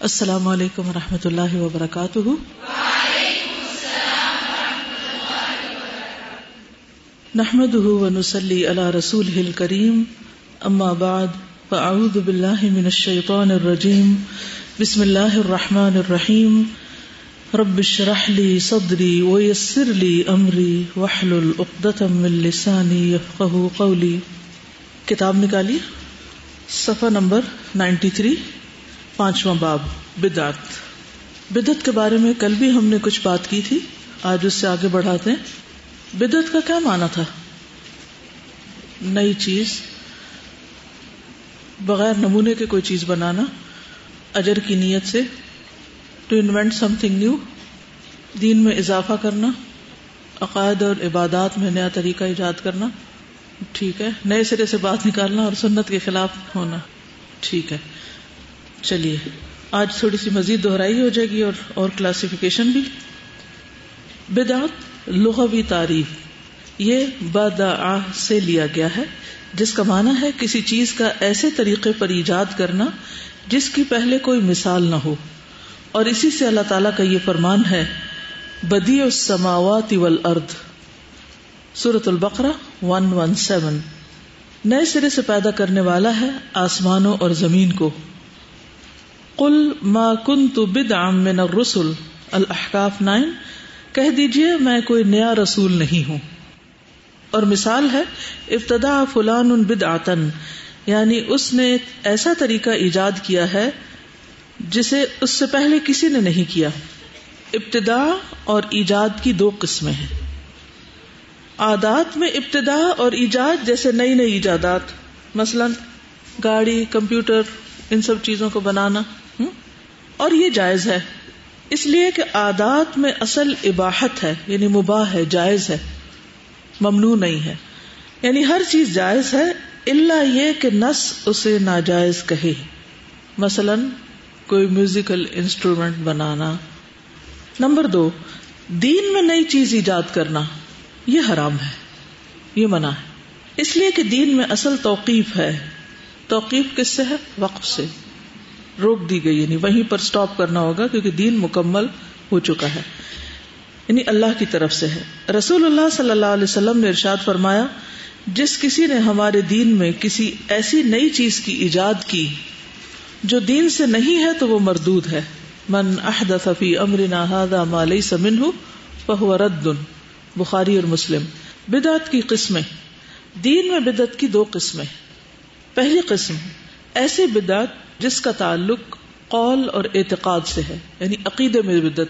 السلام علیکم و رحمۃ اللہ وبرکاتہ۔ نحمد ونسلی علی رسول ہل کریم اما بعد، فاعوذ باللہ من الشیطان الرجیم۔ بسم اللہ الرحمن الرحیم۔ رب اشرح لی صدری ویسر لی امری۔ واحلل عقدۃ من لسانی یفقهوا قولی۔ کتاب نکالی؟ صفحہ نمبر 93 پانچواں باب، بدعت۔ بدعت کے بارے میں کل بھی ہم نے کچھ بات کی تھی، آج اس سے آگے بڑھاتے ہیں۔ بدعت کا کیا مانا تھا؟ نئی چیز، بغیر نمونے کے کوئی چیز بنانا، اجر کی نیت سے to invent something new دین میں اضافہ کرنا، عقائد اور عبادات میں نیا طریقہ ایجاد کرنا۔ ٹھیک ہے، نئے سرے سے بات نکالنا اور سنت کے خلاف ہونا۔ ٹھیک ہے۔ چلیے، آج تھوڑی سی مزید دہرائی ہو جائے گی اور اور کلاسیفیکیشن بھی۔ بدعت، لغوی تعریف۔ یہ بدا سے لیا گیا ہے، جس کا معنی ہے کسی چیز کا ایسے طریقے پر ایجاد کرنا جس کی پہلے کوئی مثال نہ ہو۔ اور اسی سے اللہ تعالی کا یہ فرمان ہے بدی السماوات والارض۔ سورت البقرہ ون ون سیون نئے سرے سے پیدا کرنے والا ہے آسمانوں اور زمین کو۔ کل ما کن تو بد من الرسل الحکاف نائن، کہہ دیجیے میں کوئی نیا رسول نہیں ہوں۔ اور مثال ہے ابتدا فلان بد آتن یعنی اس نے ایسا طریقہ ایجاد کیا ہے جسے اس سے پہلے کسی نے نہیں کیا۔ ابتدا اور ایجاد کی دو قسمیں ہیں۔ آدات میں ابتدا اور ایجاد جیسے نئی نئی ایجادات، مثلا گاڑی، کمپیوٹر، ان سب چیزوں کو بنانا۔ اور یہ جائز ہے۔ اس لیے کہ آدات میں اصل اباحت ہے یعنی مباح ہے، جائز ہے۔ ممنوع نہیں ہے۔ یعنی ہر چیز جائز ہے اللہ یہ کہ نس اسے ناجائز کہے۔ مثلا کوئی میوزیکل انسٹرومینٹ بنانا۔ نمبر دو، دین میں نئی چیز ایجاد کرنا۔ یہ حرام ہے، یہ منع ہے۔ اس لیے کہ دین میں اصل توقیف ہے۔ توقیف کس سے ہے؟ وقف سے۔ روک دی گئی یعنی وہیں پر سٹاپ کرنا ہوگا کیونکہ دین مکمل ہو چکا ہے۔ یعنی اللہ کی طرف سے ہے۔ رسول اللہ صلی اللہ علیہ وسلم نے ارشاد فرمایا، جس کسی نے ہمارے دین میں کسی ایسی نئی چیز کی ایجاد کی، جو دین سے نہیں ہے تو وہ مردود ہے۔ من احدث فی امرنا هذا ما ليس منه فهو رد۔ بخاری اور مسلم۔ بدعت کی قسمیں۔ دین میں بدعت کی دو قسمیں۔ پہلی قسم ایسی بدعت جس کا تعلق قول اور اعتقاد سے ہے یعنی عقید میں بدت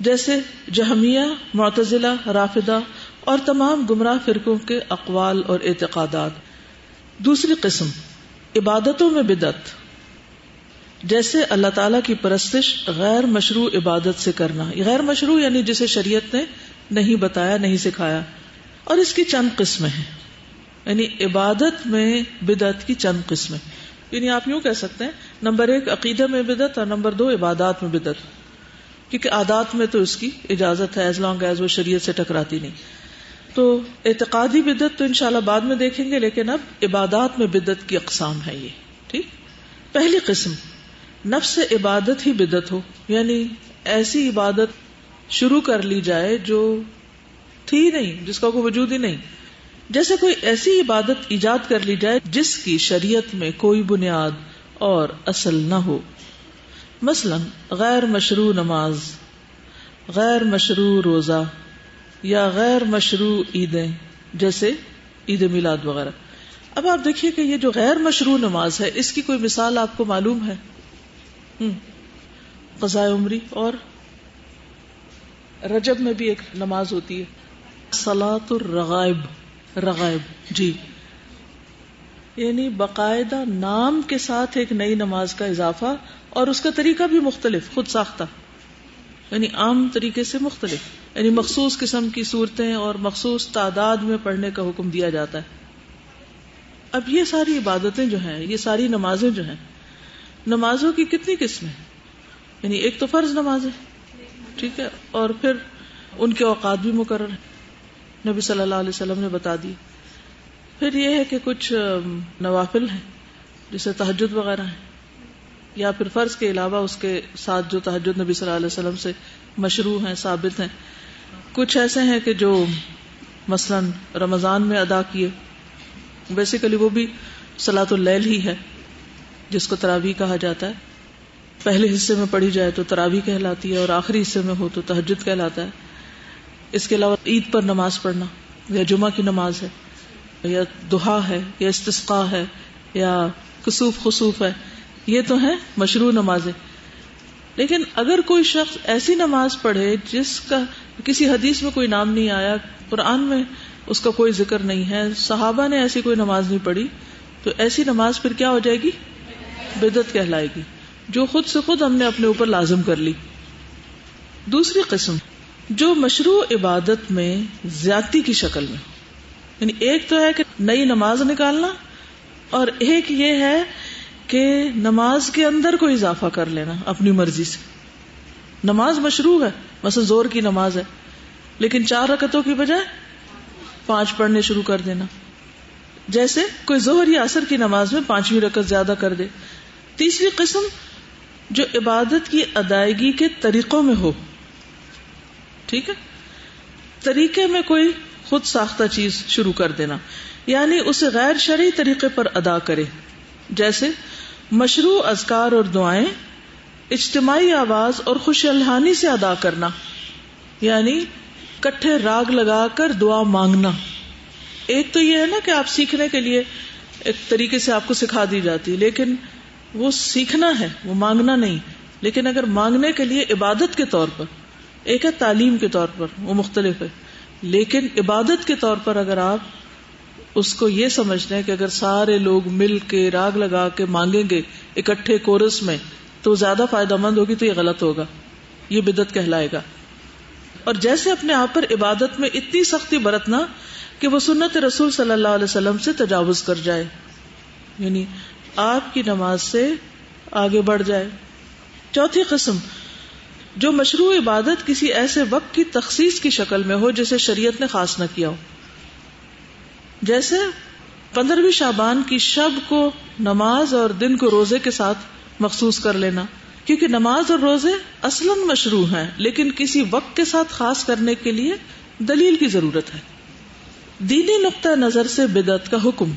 جیسے جہمیہ، معتزلہ رافدہ اور تمام گمراہ فرقوں کے اقوال اور اعتقادات۔ دوسری قسم، عبادتوں میں بدت جیسے اللہ تعالی کی پرستش غیر مشروع عبادت سے کرنا۔ غیر مشروع یعنی جسے شریعت نے نہیں بتایا، نہیں سکھایا۔ اور اس کی چند قسمیں ہیں۔ یعنی عبادت میں بدعت کی چند قسمیں۔ یعنی آپ یوں کہہ سکتے ہیں، نمبر ایک، عقیدہ میں بدت اور نمبر دو، عبادات میں بدت کیونکہ عادات میں تو اس کی اجازت ہے ایز لانگ ایز وہ شریعت سے ٹکراتی نہیں۔ تو اعتقادی بدت تو انشاءاللہ بعد میں دیکھیں گے، لیکن اب عبادات میں بدت کی اقسام ہے یہ۔ ٹھیک؟ پہلی قسم، نفس عبادت ہی بدت ہو۔ یعنی ایسی عبادت شروع کر لی جائے جو تھی نہیں، جس کا کوئی وجود ہی نہیں۔ جیسے کوئی ایسی عبادت ایجاد کر لی جائے جس کی شریعت میں کوئی بنیاد اور اصل نہ ہو۔ مثلا غیر مشروع نماز، غیر مشروع روزہ یا غیر مشروع عیدیں، جیسے عید میلاد وغیرہ۔ اب آپ دیکھیے کہ یہ جو غیر مشروع نماز ہے، اس کی کوئی مثال آپ کو معلوم ہے؟ قضاء عمری اور رجب میں بھی ایک نماز ہوتی ہے۔ سلاۃ الرغائب۔ رغائب۔ جی۔ یعنی باقاعدہ نام کے ساتھ ایک نئی نماز کا اضافہ اور اس کا طریقہ بھی مختلف، خود ساختہ۔ یعنی عام طریقے سے مختلف۔ یعنی مخصوص قسم کی صورتیں اور مخصوص تعداد میں پڑھنے کا حکم دیا جاتا ہے۔ اب یہ ساری عبادتیں جو ہیں، یہ ساری نمازیں جو ہیں، نمازوں کی کتنی قسمیں یعنی ایک تو فرض نماز ہے ٹھیک ہے، اور پھر ان کے اوقات بھی مقرر ہیں۔ نبی صلی اللہ علیہ وسلم نے بتا دی۔ پھر یہ ہے کہ کچھ نوافل ہیں، جیسے تحجد وغیرہ ہیں، یا پھر فرض کے علاوہ اس کے ساتھ جو تحجد نبی صلی اللہ علیہ وسلم سے مشروع ہیں، ثابت ہیں۔ کچھ ایسے ہیں کہ جو، مثلا رمضان میں ادا کیے۔ بیسیکلی وہ بھی سلاۃ اللیل ہی ہے، جس کو تراوی کہا جاتا ہے۔ پہلے حصے میں پڑھی جائے تو تراوی کہلاتی ہے اور آخری حصے میں ہو تو تحجد کہلاتا ہے۔ اس کے علاوہ عید پر نماز پڑھنا، یا جمعہ کی نماز ہے، یا دہا ہے، یا استسقا ہے، یا کسوف خصوف ہے، یہ تو ہے مشروع نمازیں۔ لیکن اگر کوئی شخص ایسی نماز پڑھے جس کا کسی حدیث میں کوئی نام نہیں آیا، قرآن میں اس کا کوئی ذکر نہیں ہے، صحابہ نے ایسی کوئی نماز نہیں پڑھی، تو ایسی نماز پھر کیا ہو جائے گی؟ بدت کہلائے گی۔ جو خود سے خود ہم نے اپنے اوپر لازم کر لی۔ دوسری قسم۔ جو مشروع عبادت میں زیادتی کی شکل میں۔ یعنی ایک تو ہے کہ نئی نماز نکالنا اور ایک یہ ہے کہ نماز کے اندر کوئی اضافہ کر لینا اپنی مرضی سے۔ نماز مشروع ہے، مثلا زور کی نماز ہے، لیکن چار رکتوں کی بجائے پانچ پڑھنے شروع کر دینا۔ جیسے کوئی زہر یا اثر کی نماز میں پانچویں رکت زیادہ کر دے۔ تیسری قسم جو عبادت کی ادائیگی کے طریقوں میں ہو۔ ٹھیک ہے؟ طریقے میں کوئی خود ساختہ چیز شروع کر دینا۔ یعنی اسے غیر شرعی طریقے پر ادا کرے۔ جیسے مشروع ازکار اور دعائیں، اجتماعی آواز اور خوش الحانی سے ادا کرنا۔ یعنی کٹھے راگ لگا کر دعا مانگنا۔ ایک تو یہ ہے نا کہ آپ سیکھنے کے لیے ایک طریقے سے آپ کو سکھا دی جاتی، لیکن وہ سیکھنا ہے، وہ مانگنا نہیں۔ لیکن اگر مانگنے کے لیے عبادت کے طور پر ایک ہے تعلیم کے طور پر، وہ مختلف ہے۔ لیکن عبادت کے طور پر اگر آپ اس کو یہ سمجھتے ہیں کہ اگر سارے لوگ مل کے راگ لگا کے مانگیں گے اکٹھے کورس میں، تو زیادہ فائدہ مند ہوگی تو یہ غلط ہوگا۔ یہ بدت کہلائے گا۔ اور جیسے اپنے آپ پر عبادت میں اتنی سختی برتنا کہ وہ سنت رسول صلی اللہ علیہ وسلم سے تجاوز کر جائے۔ یعنی آپ کی نماز سے آگے بڑھ جائے۔ چوتھی قسم جو مشروع عبادت کسی ایسے وقت کی تخصیص کی شکل میں ہو جسے شریعت نے خاص نہ کیا ہو۔ جیسے پندرہویں شابان کی شب کو نماز اور دن کو روزے کے ساتھ مخصوص کر لینا، کیونکہ نماز اور روزے اصلا مشروع ہیں، لیکن کسی وقت کے ساتھ خاص کرنے کے لیے دلیل کی ضرورت ہے۔ دینی نقطۂ نظر سے بدعت کا حکم۔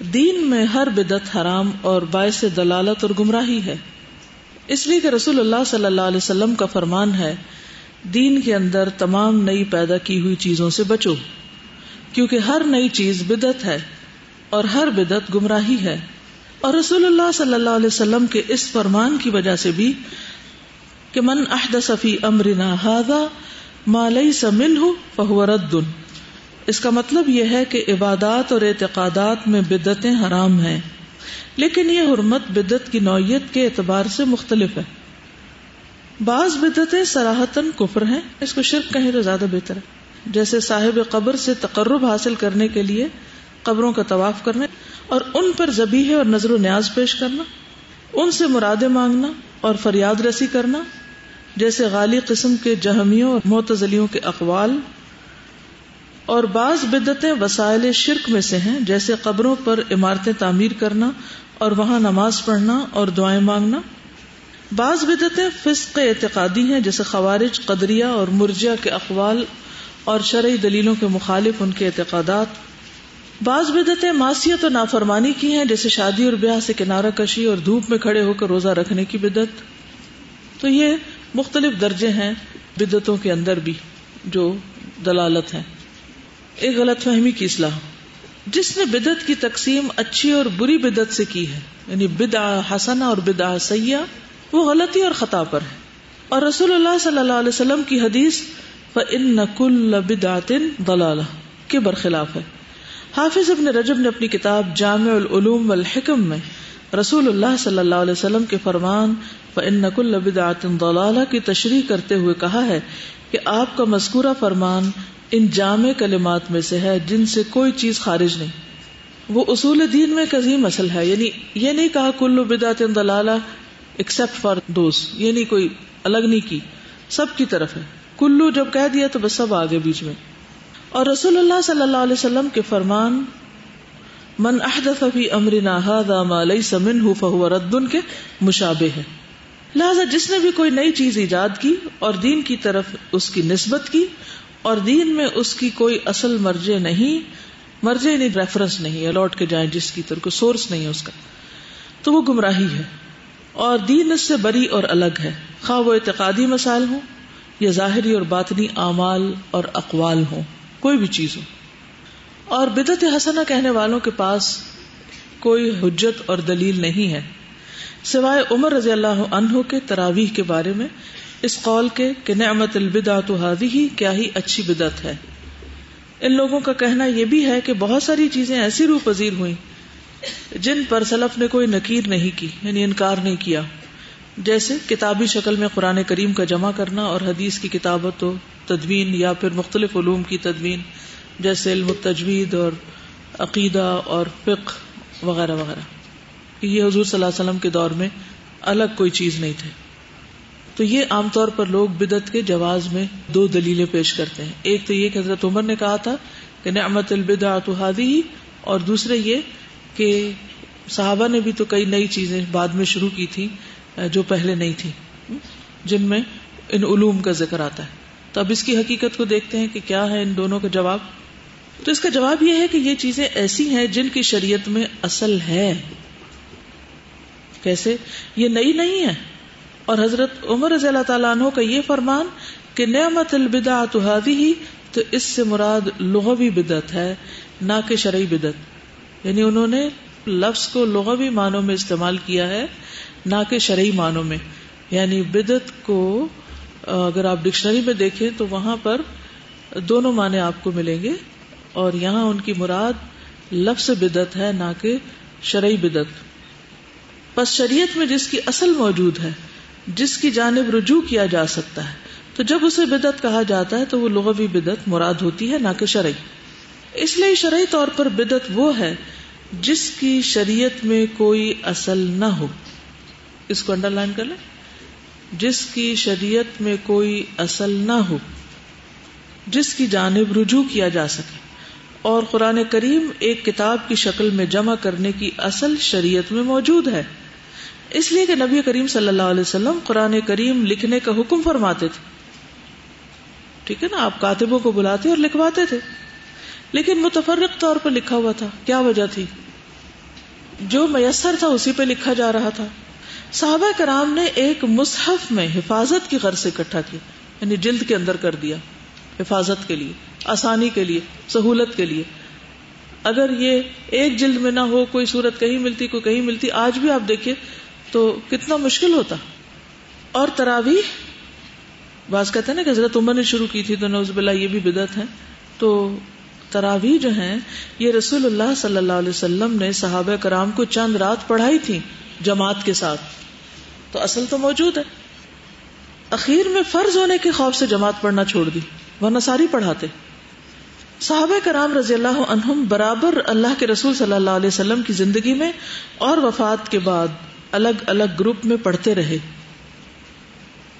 دین میں ہر بدعت حرام اور باعث دلالت اور گمراہی ہے۔ اس لیے کہ رسول اللہ صلی اللہ علیہ وسلم کا فرمان ہے، دین کے اندر تمام نئی پیدا کی ہوئی چیزوں سے بچو، کیونکہ ہر نئی چیز بدت ہے اور ہر بدت گمراہی ہے۔ اور رسول اللہ صلی اللہ علیہ وسلم کے اس فرمان کی وجہ سے بھی کہ من احدث فی امرنا هذا ما ليس منه فهو رد۔ اس کا مطلب یہ ہے کہ عبادات اور اعتقادات میں بدتیں حرام ہیں۔ لیکن یہ حرمت بدت کی نوعیت کے اعتبار سے مختلف ہے۔ بعض بدتیں سراہتن کفر ہیں، اس کو شرک کہیں تو زیادہ بہتر ہے۔ جیسے صاحب قبر سے تقرب حاصل کرنے کے لیے قبروں کا طواف کرنا اور ان پر زبی اور نظر و نیاز پیش کرنا، ان سے مرادیں مانگنا اور فریاد رسی کرنا، جیسے غالی قسم کے جہمیوں اور معتزلیوں کے اقوال۔ اور بعض بدتیں وسائل شرک میں سے ہیں، جیسے قبروں پر عمارتیں تعمیر کرنا اور وہاں نماز پڑھنا اور دعائیں مانگنا۔ بعض بدتیں فسق اعتقادی ہیں، جیسے خوارج قدریا اور مرجیا کے اقوال اور شرعی دلیلوں کے مخالف ان کے اعتقادات۔ بعض بدتیں معاشیت و نافرمانی کی ہیں، جیسے شادی اور بیاہ سے کنارہ کشی اور دھوپ میں کھڑے ہو کر روزہ رکھنے کی بدت تو یہ مختلف درجے ہیں بدتوں کے اندر بھی جو دلالت ہیں۔ ایک غلط فہمی کی اصلاح۔ جس نے بدت کی تقسیم اچھی اور بری بدت سے کی ہے یعنی بدا حسن اور بدا سیاح وہ غلطی اور خطا پر ہے۔ اور رسول اللہ صلی اللہ علیہ وسلم کی حدیث ان نقل بدعتن دلالہ کے برخلاف ہے۔ حافظ ابن رجب نے اپنی کتاب جامع العلوم والحکم میں رسول اللہ صلی اللہ علیہ وسلم کے فرمان ان نقل بدعتن دلالہ کی تشریح کرتے ہوئے کہا ہے کہ آپ کا مذکورہ فرمان ان جامع کلمات میں سے ہے جن سے کوئی چیز خارج نہیں۔ وہ اصول دین میں ایک عظیم اصل ہے یعنی یہ نہیں کہا کلو بدعت دلالہ ایکسپٹ فار دوست یہ نہیں کوئی الگ نہیں کی، سب کی طرف ہے۔ کلو جب کہہ دیا تو بس سب آگے بیچ میں۔ اور رسول اللہ صلی اللہ علیہ وسلم کے فرمان، من احدث فی امرنا هذا ما ليس منه فهو رد کے مشابہ ہے۔ لہذا جس نے بھی کوئی نئی چیز ایجاد کی اور دین کی طرف اس کی نسبت کی اور دین میں اس کی کوئی اصل مرجے نہیں مرجے یعنی نہیں ریفرنس نہیں الاٹ کے جائیں جس کی طرف کوئی سورس نہیں ہے اس کا۔ تو وہ گمراہی ہے۔ اور دین اس سے بری اور الگ ہے۔ خواہ وہ اعتقادی مسائل ہوں یا ظاہری اور باطنی اعمال اور اقوال ہوں، کوئی بھی چیز ہو۔ اور بدت حسنہ کہنے والوں کے پاس کوئی حجت اور دلیل نہیں ہے۔ سوائے عمر رضی اللہ عنہ کے تراویح کے بارے میں اس قول کے کہ نعمت البدا تو ہی کیا ہی اچھی بدت ہے۔ ان لوگوں کا کہنا یہ بھی ہے کہ بہت ساری چیزیں ایسی روح پذیر ہوئی جن پر سلف نے کوئی نکیر نہیں کی یعنی انکار نہیں کیا۔ جیسے کتابی شکل میں قرآن کریم کا جمع کرنا اور حدیث کی کتابت و تدوین یا پھر مختلف علوم کی تدوین، جیسے علم تجوید اور عقیدہ اور فقہ وغیرہ وغیرہ۔ یہ حضور صلی اللہ علیہ وسلم کے دور میں الگ کوئی چیز نہیں تھے۔ تو یہ عام طور پر لوگ بدت کے جواز میں دو دلیلیں پیش کرتے ہیں۔ ایک تو یہ کہ حضرت عمر نے کہا تھا کہ نعمت البدا تو اور دوسرے یہ کہ صحابہ نے بھی تو کئی نئی چیزیں بعد میں شروع کی تھی جو پہلے نہیں تھی جن میں ان علوم کا ذکر آتا ہے۔ تو اب اس کی حقیقت کو دیکھتے ہیں کہ کیا ہے ان دونوں کا جواب۔ تو اس کا جواب یہ ہے کہ یہ چیزیں ایسی ہیں جن کی شریعت میں اصل ہے کیسے؟ یہ نئی نہیں ہے۔ اور حضرت عمر رضی اللہ تعالیٰ عنہ کا یہ فرمان کہ نعمت البدا تو ہی تو اس سے مراد لغوی بدت ہے، نہ کہ شرعی بدت یعنی انہوں نے لفظ کو لغوی معنوں میں استعمال کیا ہے، نہ کہ شرعی معنوں میں۔ یعنی بدت کو، اگر آپ ڈکشنری میں دیکھیں تو وہاں پر دونوں معنی آپ کو ملیں گے، اور یہاں ان کی مراد لفظ بدت ہے، نہ کہ شرعی بدت بس شریعت میں جس کی اصل موجود ہے جس کی جانب رجوع کیا جا سکتا ہے۔ تو جب اسے بدت کہا جاتا ہے تو وہ لغوی بدت مراد ہوتی ہے، نہ کہ شرعی۔ اس لیے شرعی طور پر بدت وہ ہے جس کی شریعت میں کوئی اصل نہ ہو۔ اس کو انڈر لائن کر لیں۔ جس کی شریعت میں کوئی اصل نہ ہو۔ جس کی جانب رجوع کیا جا سکے۔ اور قرآن کریم ایک کتاب کی شکل میں جمع کرنے کی اصل شریعت میں موجود ہے۔ اس لیے کہ نبی کریم صلی اللہ علیہ وسلم قرآن کریم لکھنے کا حکم فرماتے تھے۔ ٹھیک ہے نا؟ آپ کاتبوں کو بلاتے اور لکھواتے تھے۔ لیکن متفرق طور پر لکھا ہوا تھا۔ کیا وجہ تھی؟ جو میسر تھا اسی پہ لکھا جا رہا تھا۔ صحابہ کرام نے ایک مصحف میں حفاظت کی غرض سے اکٹھا کیا یعنی جلد کے اندر کر دیا۔ حفاظت کے لیے، آسانی کے لیے، سہولت کے لیے۔ اگر یہ ایک جلد میں نہ ہو، کوئی صورت کہیں ملتی، کوئی کہیں ملتی، آج بھی آپ دیکھیے تو کتنا مشکل ہوتا۔ اور تراوی بعض کہتے ہیں نا کہ حضرت عمر نے شروع کی تھی تو نوز بلا یہ بھی بدت ہے۔ تو تراوی جو ہیں، یہ رسول اللہ صلی اللہ علیہ وسلم نے صحابہ کرام کو چند رات پڑھائی تھی جماعت کے ساتھ۔ تو اصل تو موجود ہے۔ اخیر میں فرض ہونے کے خوف سے جماعت پڑھنا چھوڑ دی، ورنہ ساری پڑھاتے۔ صحابہ کرام رضی اللہ عنہم برابر اللہ کے رسول صلی اللہ علیہ وسلم کی زندگی میں اور وفات کے بعد الگ الگ گروپ میں پڑھتے رہے۔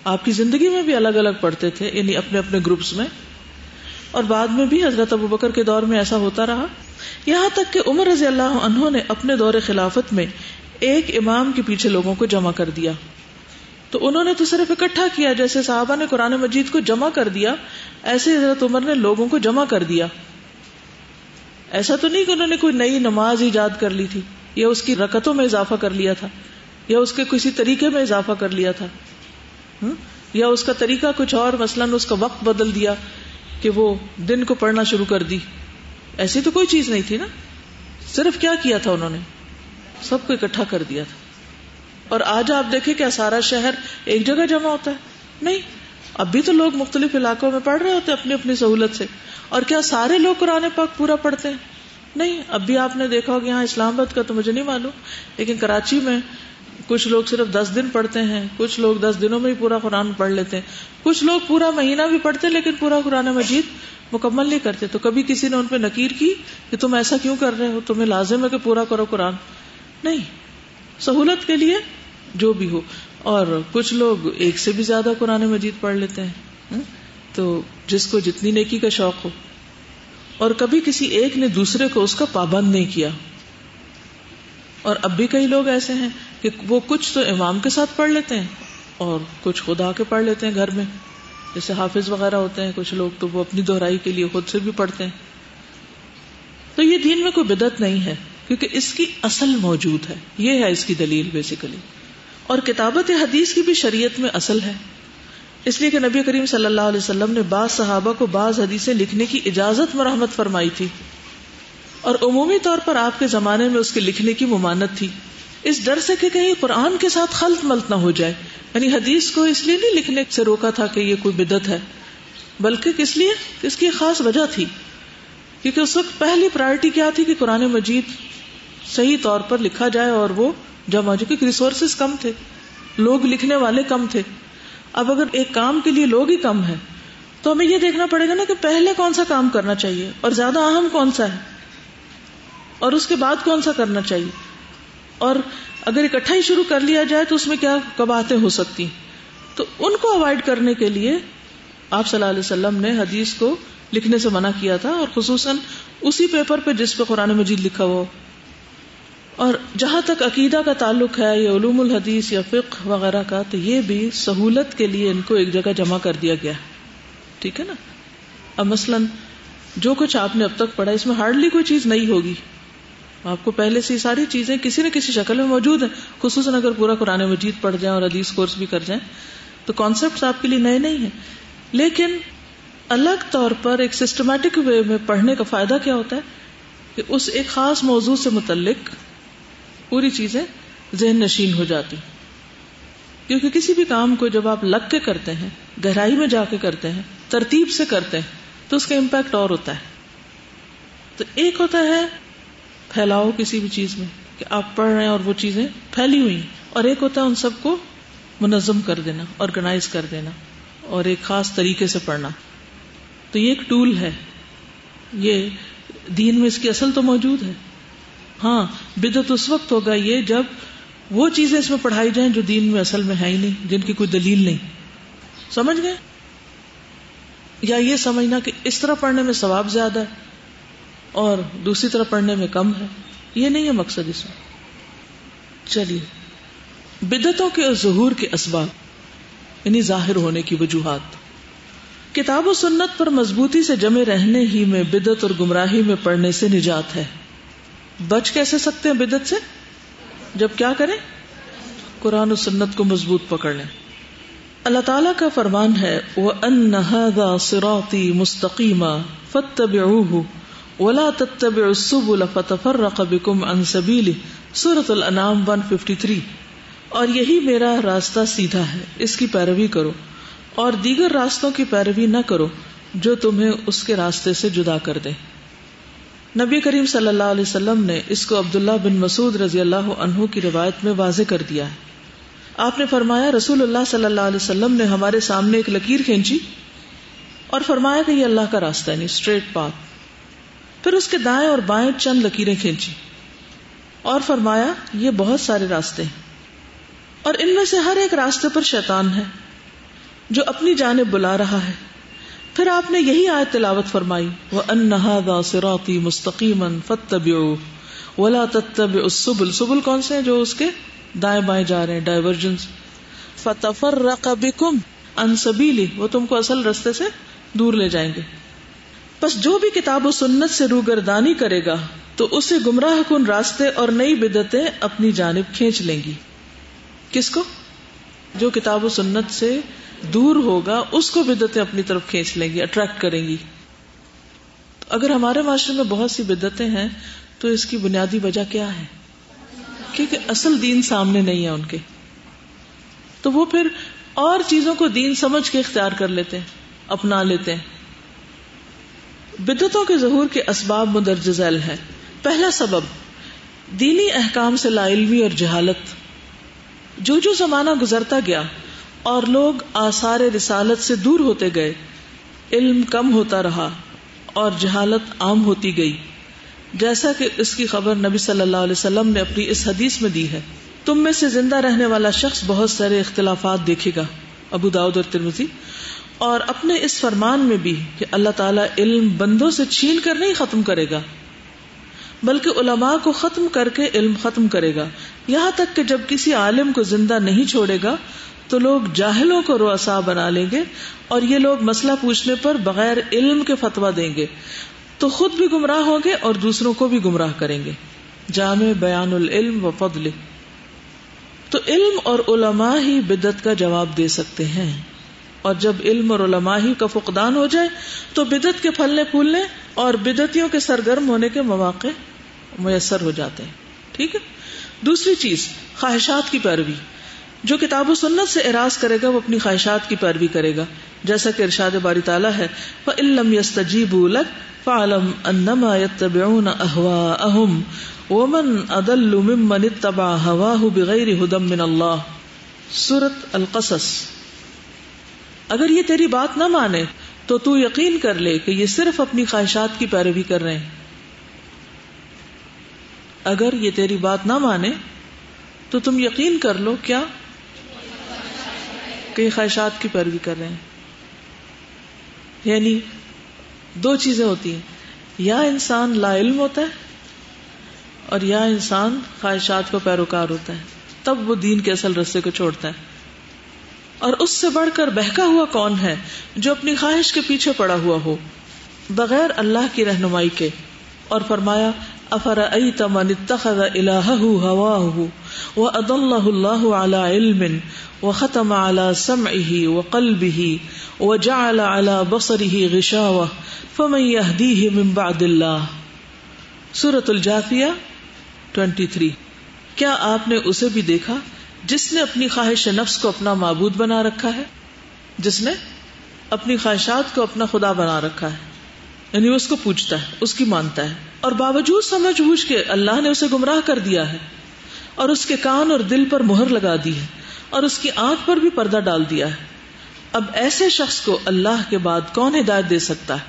آپ کی زندگی میں بھی الگ الگ پڑھتے تھے یعنی اپنے اپنے گروپس میں۔ اور بعد میں بھی حضرت ابو بکر کے دور میں ایسا ہوتا رہا۔ یہاں تک کہ عمر رضی اللہ عنہ نے اپنے دور خلافت میں ایک امام کے پیچھے لوگوں کو جمع کر دیا۔ تو انہوں نے تو صرف اکٹھا کیا، جیسے صحابہ نے قرآن مجید کو جمع کر دیا، ایسے حضرت عمر نے لوگوں کو جمع کر دیا۔ ایسا تو نہیں کہ انہوں نے کوئی نئی نماز ایجاد کر لی تھی، یا اس کی رکتوں میں اضافہ کر لیا تھا۔ یا اس کے کسی طریقے میں اضافہ کر لیا تھا؟ یا اس کا طریقہ کچھ اور مثلاً اس کا وقت بدل دیا کہ وہ دن کو پڑھنا شروع کر دی؟ ایسی تو کوئی چیز نہیں تھی نا؟ صرف کیا کیا تھا انہوں نے؟ سب کو اکٹھا کر دیا تھا۔ اور آج آپ دیکھیں کیا سارا شہر ایک جگہ جمع ہوتا ہے؟ نہیں۔ اب بھی تو لوگ مختلف علاقوں میں پڑھ رہے ہوتے اپنی اپنی سہولت سے۔ اور کیا سارے لوگ قرآن پاک پورا پڑھتے ہیں؟ نہیں۔ اب بھی آپ نے دیکھا ہوگا یہاں اسلام آباد کا تو مجھے نہیں معلوم، لیکن کراچی میں کچھ لوگ صرف دس دن پڑھتے ہیں، کچھ لوگ دس دنوں میں ہی پورا قرآن پڑھ لیتے ہیں۔ کچھ لوگ پورا مہینہ بھی پڑھتے لیکن پورا قرآن مجید مکمل نہیں کرتے۔ تو کبھی کسی نے ان پہ نکیر کی کہ تم ایسا کیوں کر رہے ہو؟ تمہیں لازم ہے کہ پورا کرو قرآن۔ نہیں۔ سہولت کے لیے جو بھی ہو۔ اور کچھ لوگ ایک سے بھی زیادہ قرآن مجید پڑھ لیتے ہیں۔ تو جس کو جتنی نیکی کا شوق ہو۔ اور کبھی کسی ایک نے دوسرے کو اس کا پابند نہیں کیا۔ اور اب بھی کئی لوگ ایسے ہیں کہ وہ کچھ تو امام کے ساتھ پڑھ لیتے ہیں اور کچھ خدا کے پڑھ لیتے ہیں گھر میں۔ جیسے حافظ وغیرہ ہوتے ہیں، کچھ لوگ تو وہ اپنی دہرائی کے لیے خود سے بھی پڑھتے ہیں۔ تو یہ دین میں کوئی بدت نہیں ہے، کیونکہ اس کی اصل موجود ہے۔ یہ ہے اس کی دلیل بیسیکلی اور کتابت حدیث کی بھی شریعت میں اصل ہے۔ اس لیے کہ نبی کریم صلی اللہ علیہ وسلم نے بعض صحابہ کو بعض حدیثیں لکھنے کی اجازت مرحمت فرمائی تھی۔ اور عمومی طور پر آپ کے زمانے میں اس کے لکھنے کی ممانت تھی۔ اس ڈر سے کہ کہیں قرآن کے ساتھ خلط ملت نہ ہو جائے۔ یعنی حدیث کو اس لیے نہیں لکھنے سے روکا تھا کہ یہ کوئی بدت ہے، بلکہ کس لیے؟ اس کی خاص وجہ تھی۔ کیونکہ اس وقت پہلی پرائرٹی کیا تھی کہ قرآن مجید صحیح طور پر لکھا جائے اور وہ جمع جو کہ ریسورسز کم تھے۔ لوگ لکھنے والے کم تھے۔ اب اگر ایک کام کے لیے لوگ ہی کم ہے تو ہمیں یہ دیکھنا پڑے گا نا کہ پہلے کون سا کام کرنا چاہیے اور زیادہ اہم کون سا ہے؟ اور اس کے بعد کون سا کرنا چاہیے؟ اور اگر اکٹھا ہی شروع کر لیا جائے تو اس میں کیا کباہتیں ہو سکتی تو ان کو اوائڈ کرنے کے لیے آپ صلی اللہ علیہ وسلم نے حدیث کو لکھنے سے منع کیا تھا اور خصوصاً اسی پیپر پہ جس پہ قرآن مجید لکھا ہوا اور جہاں تک عقیدہ کا تعلق ہے یا علوم الحدیث یا فقہ وغیرہ کا، تو یہ بھی سہولت کے لیے ان کو ایک جگہ جمع کر دیا گیا ٹھیک ہے نا؟ اب مثلاً جو کچھ آپ نے اب تک پڑھا، اس میں ہارڈلی کوئی چیز نہیں ہوگی۔ آپ کو پہلے سے ساری چیزیں کسی نہ کسی شکل میں موجود ہیں، خصوصاً اگر پورا قرآن مجید پڑھ جائیں اور حدیث کورس بھی کر جائیں، تو کانسیپٹ آپ کے لیے نئے نہیں ہیں۔ لیکن الگ طور پر ایک سسٹمیٹک وے میں پڑھنے کا فائدہ کیا ہوتا ہے؟ کہ اس ایک خاص موضوع سے متعلق پوری چیزیں ذہن نشین ہو جاتی۔ کیونکہ کسی بھی کام کو جب آپ لگ کے کرتے ہیں، گہرائی میں جا کے کرتے ہیں، ترتیب سے کرتے ہیں، تو اس کا امپیکٹ اور ہوتا ہے۔ تو ایک ہوتا ہے پھیلاؤ کسی بھی چیز میں کہ آپ پڑھ رہے ہیں اور وہ چیزیں پھیلی ہوئی اور ایک ہوتا ہے ان سب کو منظم کر دینا آرگنائز کر دینا اور ایک خاص طریقے سے پڑھنا۔ تو یہ ایک ٹول ہے۔ یہ دین میں اس کی اصل تو موجود ہے۔ ہاں بدت اس وقت ہوگا یہ جب وہ چیزیں اس میں پڑھائی جائیں جو دین میں اصل میں ہے ہی نہیں، جن کی کوئی دلیل نہیں۔ سمجھ گئے؟ یا یہ سمجھنا کہ اس طرح پڑھنے میں ثواب زیادہ ہے۔ اور دوسری طرح پڑھنے میں کم ہے۔ یہ نہیں ہے مقصد اس میں۔ چلیے۔ بدتوں کے ظہور کے اسباب یعنی ظاہر ہونے کی وجوہات۔ کتاب و سنت پر مضبوطی سے جمے رہنے ہی میں بدت اور گمراہی میں پڑھنے سے نجات ہے۔ بچ کیسے سکتے ہیں بدت سے؟ جب کیا کریں؟ قرآن و سنت کو مضبوط پکڑ لیں۔ اللہ تعالی کا فرمان ہے وہ ان سراتی مستقیم فتب ولا تتبع السبل فتفرق بكم عن سبيله سورۃ الانعام 153 اور یہی میرا راستہ سیدھا ہے، اس کی پیروی کرو اور دیگر راستوں کی پیروی نہ کرو جو تمہیں اس کے راستے سے جدا کر دے نبی کریم صلی اللہ علیہ وسلم نے اس کو عبداللہ بن مسعود رضی اللہ عنہ کی روایت میں واضح کر دیا ہے۔ آپ نے فرمایا، رسول اللہ صلی اللہ علیہ وسلم نے ہمارے سامنے ایک لکیر کھینچی اور فرمایا کہ یہ اللہ کا راستہ ہے یعنی اسٹریٹ پاتھ پھر اس کے دائیں اور بائیں چند لکیریں کھینچی اور فرمایا، یہ بہت سارے راستے ہیں۔ اور ان میں سے ہر ایک راستے پر شیطان ہے جو اپنی جانب بلا رہا ہے۔ پھر آپ نے یہی آیت تلاوت فرمائی وہ انہا سراتی مستقیم ولا تتب السبل۔ سبل کون سے جو اس کے دائیں بائیں جا رہے ہیں؟ ڈائیورجنس فتفر بکم ان سبیلی وہ تم کو اصل رستے سے دور لے جائیں گے۔ بس جو بھی کتاب و سنت سے روگردانی کرے گا، تو اسے گمراہ کن راستے اور نئی بدتیں اپنی جانب کھینچ لیں گی۔ کس کو؟ جو کتاب و سنت سے دور ہوگا، اس کو بدتیں اپنی طرف کھینچ لیں گی اٹریکٹ کریں گی۔ اگر ہمارے معاشرے میں بہت سی بدتیں ہیں، تو اس کی بنیادی وجہ کیا ہے؟ کیونکہ اصل دین سامنے نہیں ہے ان کے۔ تو وہ پھر اور چیزوں کو دین سمجھ کے اختیار کر لیتے ہیں، اپنا لیتے ہیں۔ بدتوں کے ظہور کے اسباب مدرج ذیل ہے پہلا سبب، دینی احکام سے لا علمی اور جہالت۔ جو جو زمانہ گزرتا گیا اور لوگ آثار رسالت سے دور ہوتے گئے، علم کم ہوتا رہا اور جہالت عام ہوتی گئی۔ جیسا کہ اس کی خبر نبی صلی اللہ علیہ وسلم نے اپنی اس حدیث میں دی ہے۔ تم میں سے زندہ رہنے والا شخص بہت سارے اختلافات دیکھے گا۔ ابو داود اور ترمزی اور اپنے اس فرمان میں بھی کہ اللہ تعالیٰ علم بندوں سے چھین کر نہیں ختم کرے گا، بلکہ علماء کو ختم کر کے علم ختم کرے گا۔ یہاں تک کہ جب کسی عالم کو زندہ نہیں چھوڑے گا، تو لوگ جاہلوں کو روسا بنا لیں گے اور یہ لوگ مسئلہ پوچھنے پر بغیر علم کے فتوا دیں گے۔ تو خود بھی گمراہ ہوں گے اور دوسروں کو بھی گمراہ کریں گے۔ جامع بیان العلم و فضل تو علم اور علماء ہی بدت کا جواب دے سکتے ہیں۔ اور جب علم اور علماء ہی کا فقدان ہو جائے تو بدت کے پھلنے پھولنے اور بدتیوں کے سرگرم ہونے کے مواقع میسر ہو جاتے ہیں۔ ٹھیک ہے؟ دوسری چیز، خواہشات کی پیروی۔ جو کتاب و سنت سے اراض کرے گا، وہ اپنی خواہشات کی پیروی کرے گا۔ جیسا کہ ارشاد باری تعالیٰ ہے علم یس تجیب فعلم انما يتبعون اهواءهم ومن اضل ممن اتبع هواه بغیر هدى من اللہ سورة القصص۔ اگر یہ تیری بات نہ مانے تو تو یقین کر لے کہ یہ صرف اپنی خواہشات کی پیروی کر رہے ہیں۔ اگر یہ تیری بات نہ مانے تو تم یقین کر لو کیا کہ خواہشات کی پیروی کر رہے ہیں۔ یعنی دو چیزیں ہوتی ہیں۔ یا انسان لا علم ہوتا ہے اور یا انسان خواہشات کو پیروکار ہوتا ہے۔ تب وہ دین کے اصل رستے کو چھوڑتا ہے۔ اور اس سے بڑھ کر بہکا ہوا کون ہے جو اپنی خواہش کے پیچھے پڑا ہوا ہو؟ بغیر اللہ کی رہنمائی کے۔ اور فرمایا افر تمن اتخذ الہ ہوا وہ اد اللہ اللہ علی علم و ختم اعلی سم ہی و قلب ہی و جا اعلی بصر ہی فمن يهديه من بعد اللہ۔ سورت الجافیہ 23 کیا آپ نے اسے بھی دیکھا؟ جس نے اپنی خواہش نفس کو اپنا معبود بنا رکھا ہے، جس نے اپنی خواہشات کو اپنا خدا بنا رکھا ہے یعنی اس کو پوچھتا ہے، اس کی مانتا ہے۔ اور باوجود سمجھ بوجھ کے اللہ نے اسے گمراہ کر دیا ہے، اور اس کے کان اور دل پر مہر لگا دی ہے، اور اس کی آنکھ پر بھی پردہ ڈال دیا ہے۔ اب ایسے شخص کو اللہ کے بعد کون ہدایت دے سکتا ہے؟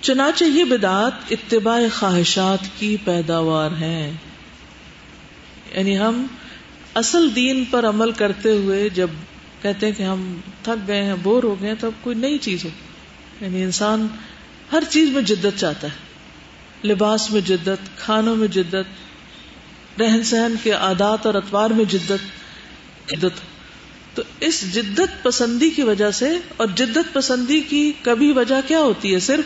چنانچہ یہ بدعت اتباع خواہشات کی پیداوار ہے۔ یعنی ہم اصل دین پر عمل کرتے ہوئے جب کہتے ہیں کہ ہم تھک گئے ہیں، بور ہو گئے تب کوئی نئی چیز ہو۔ یعنی انسان ہر چیز میں جدت چاہتا ہے۔ لباس میں جدت، کھانوں میں جدت، رہن سہن کے عادات اور اتوار میں جدت جدت۔ تو اس جدت پسندی کی وجہ سے اور جدت پسندی کی کبھی وجہ کیا ہوتی ہے؟ صرف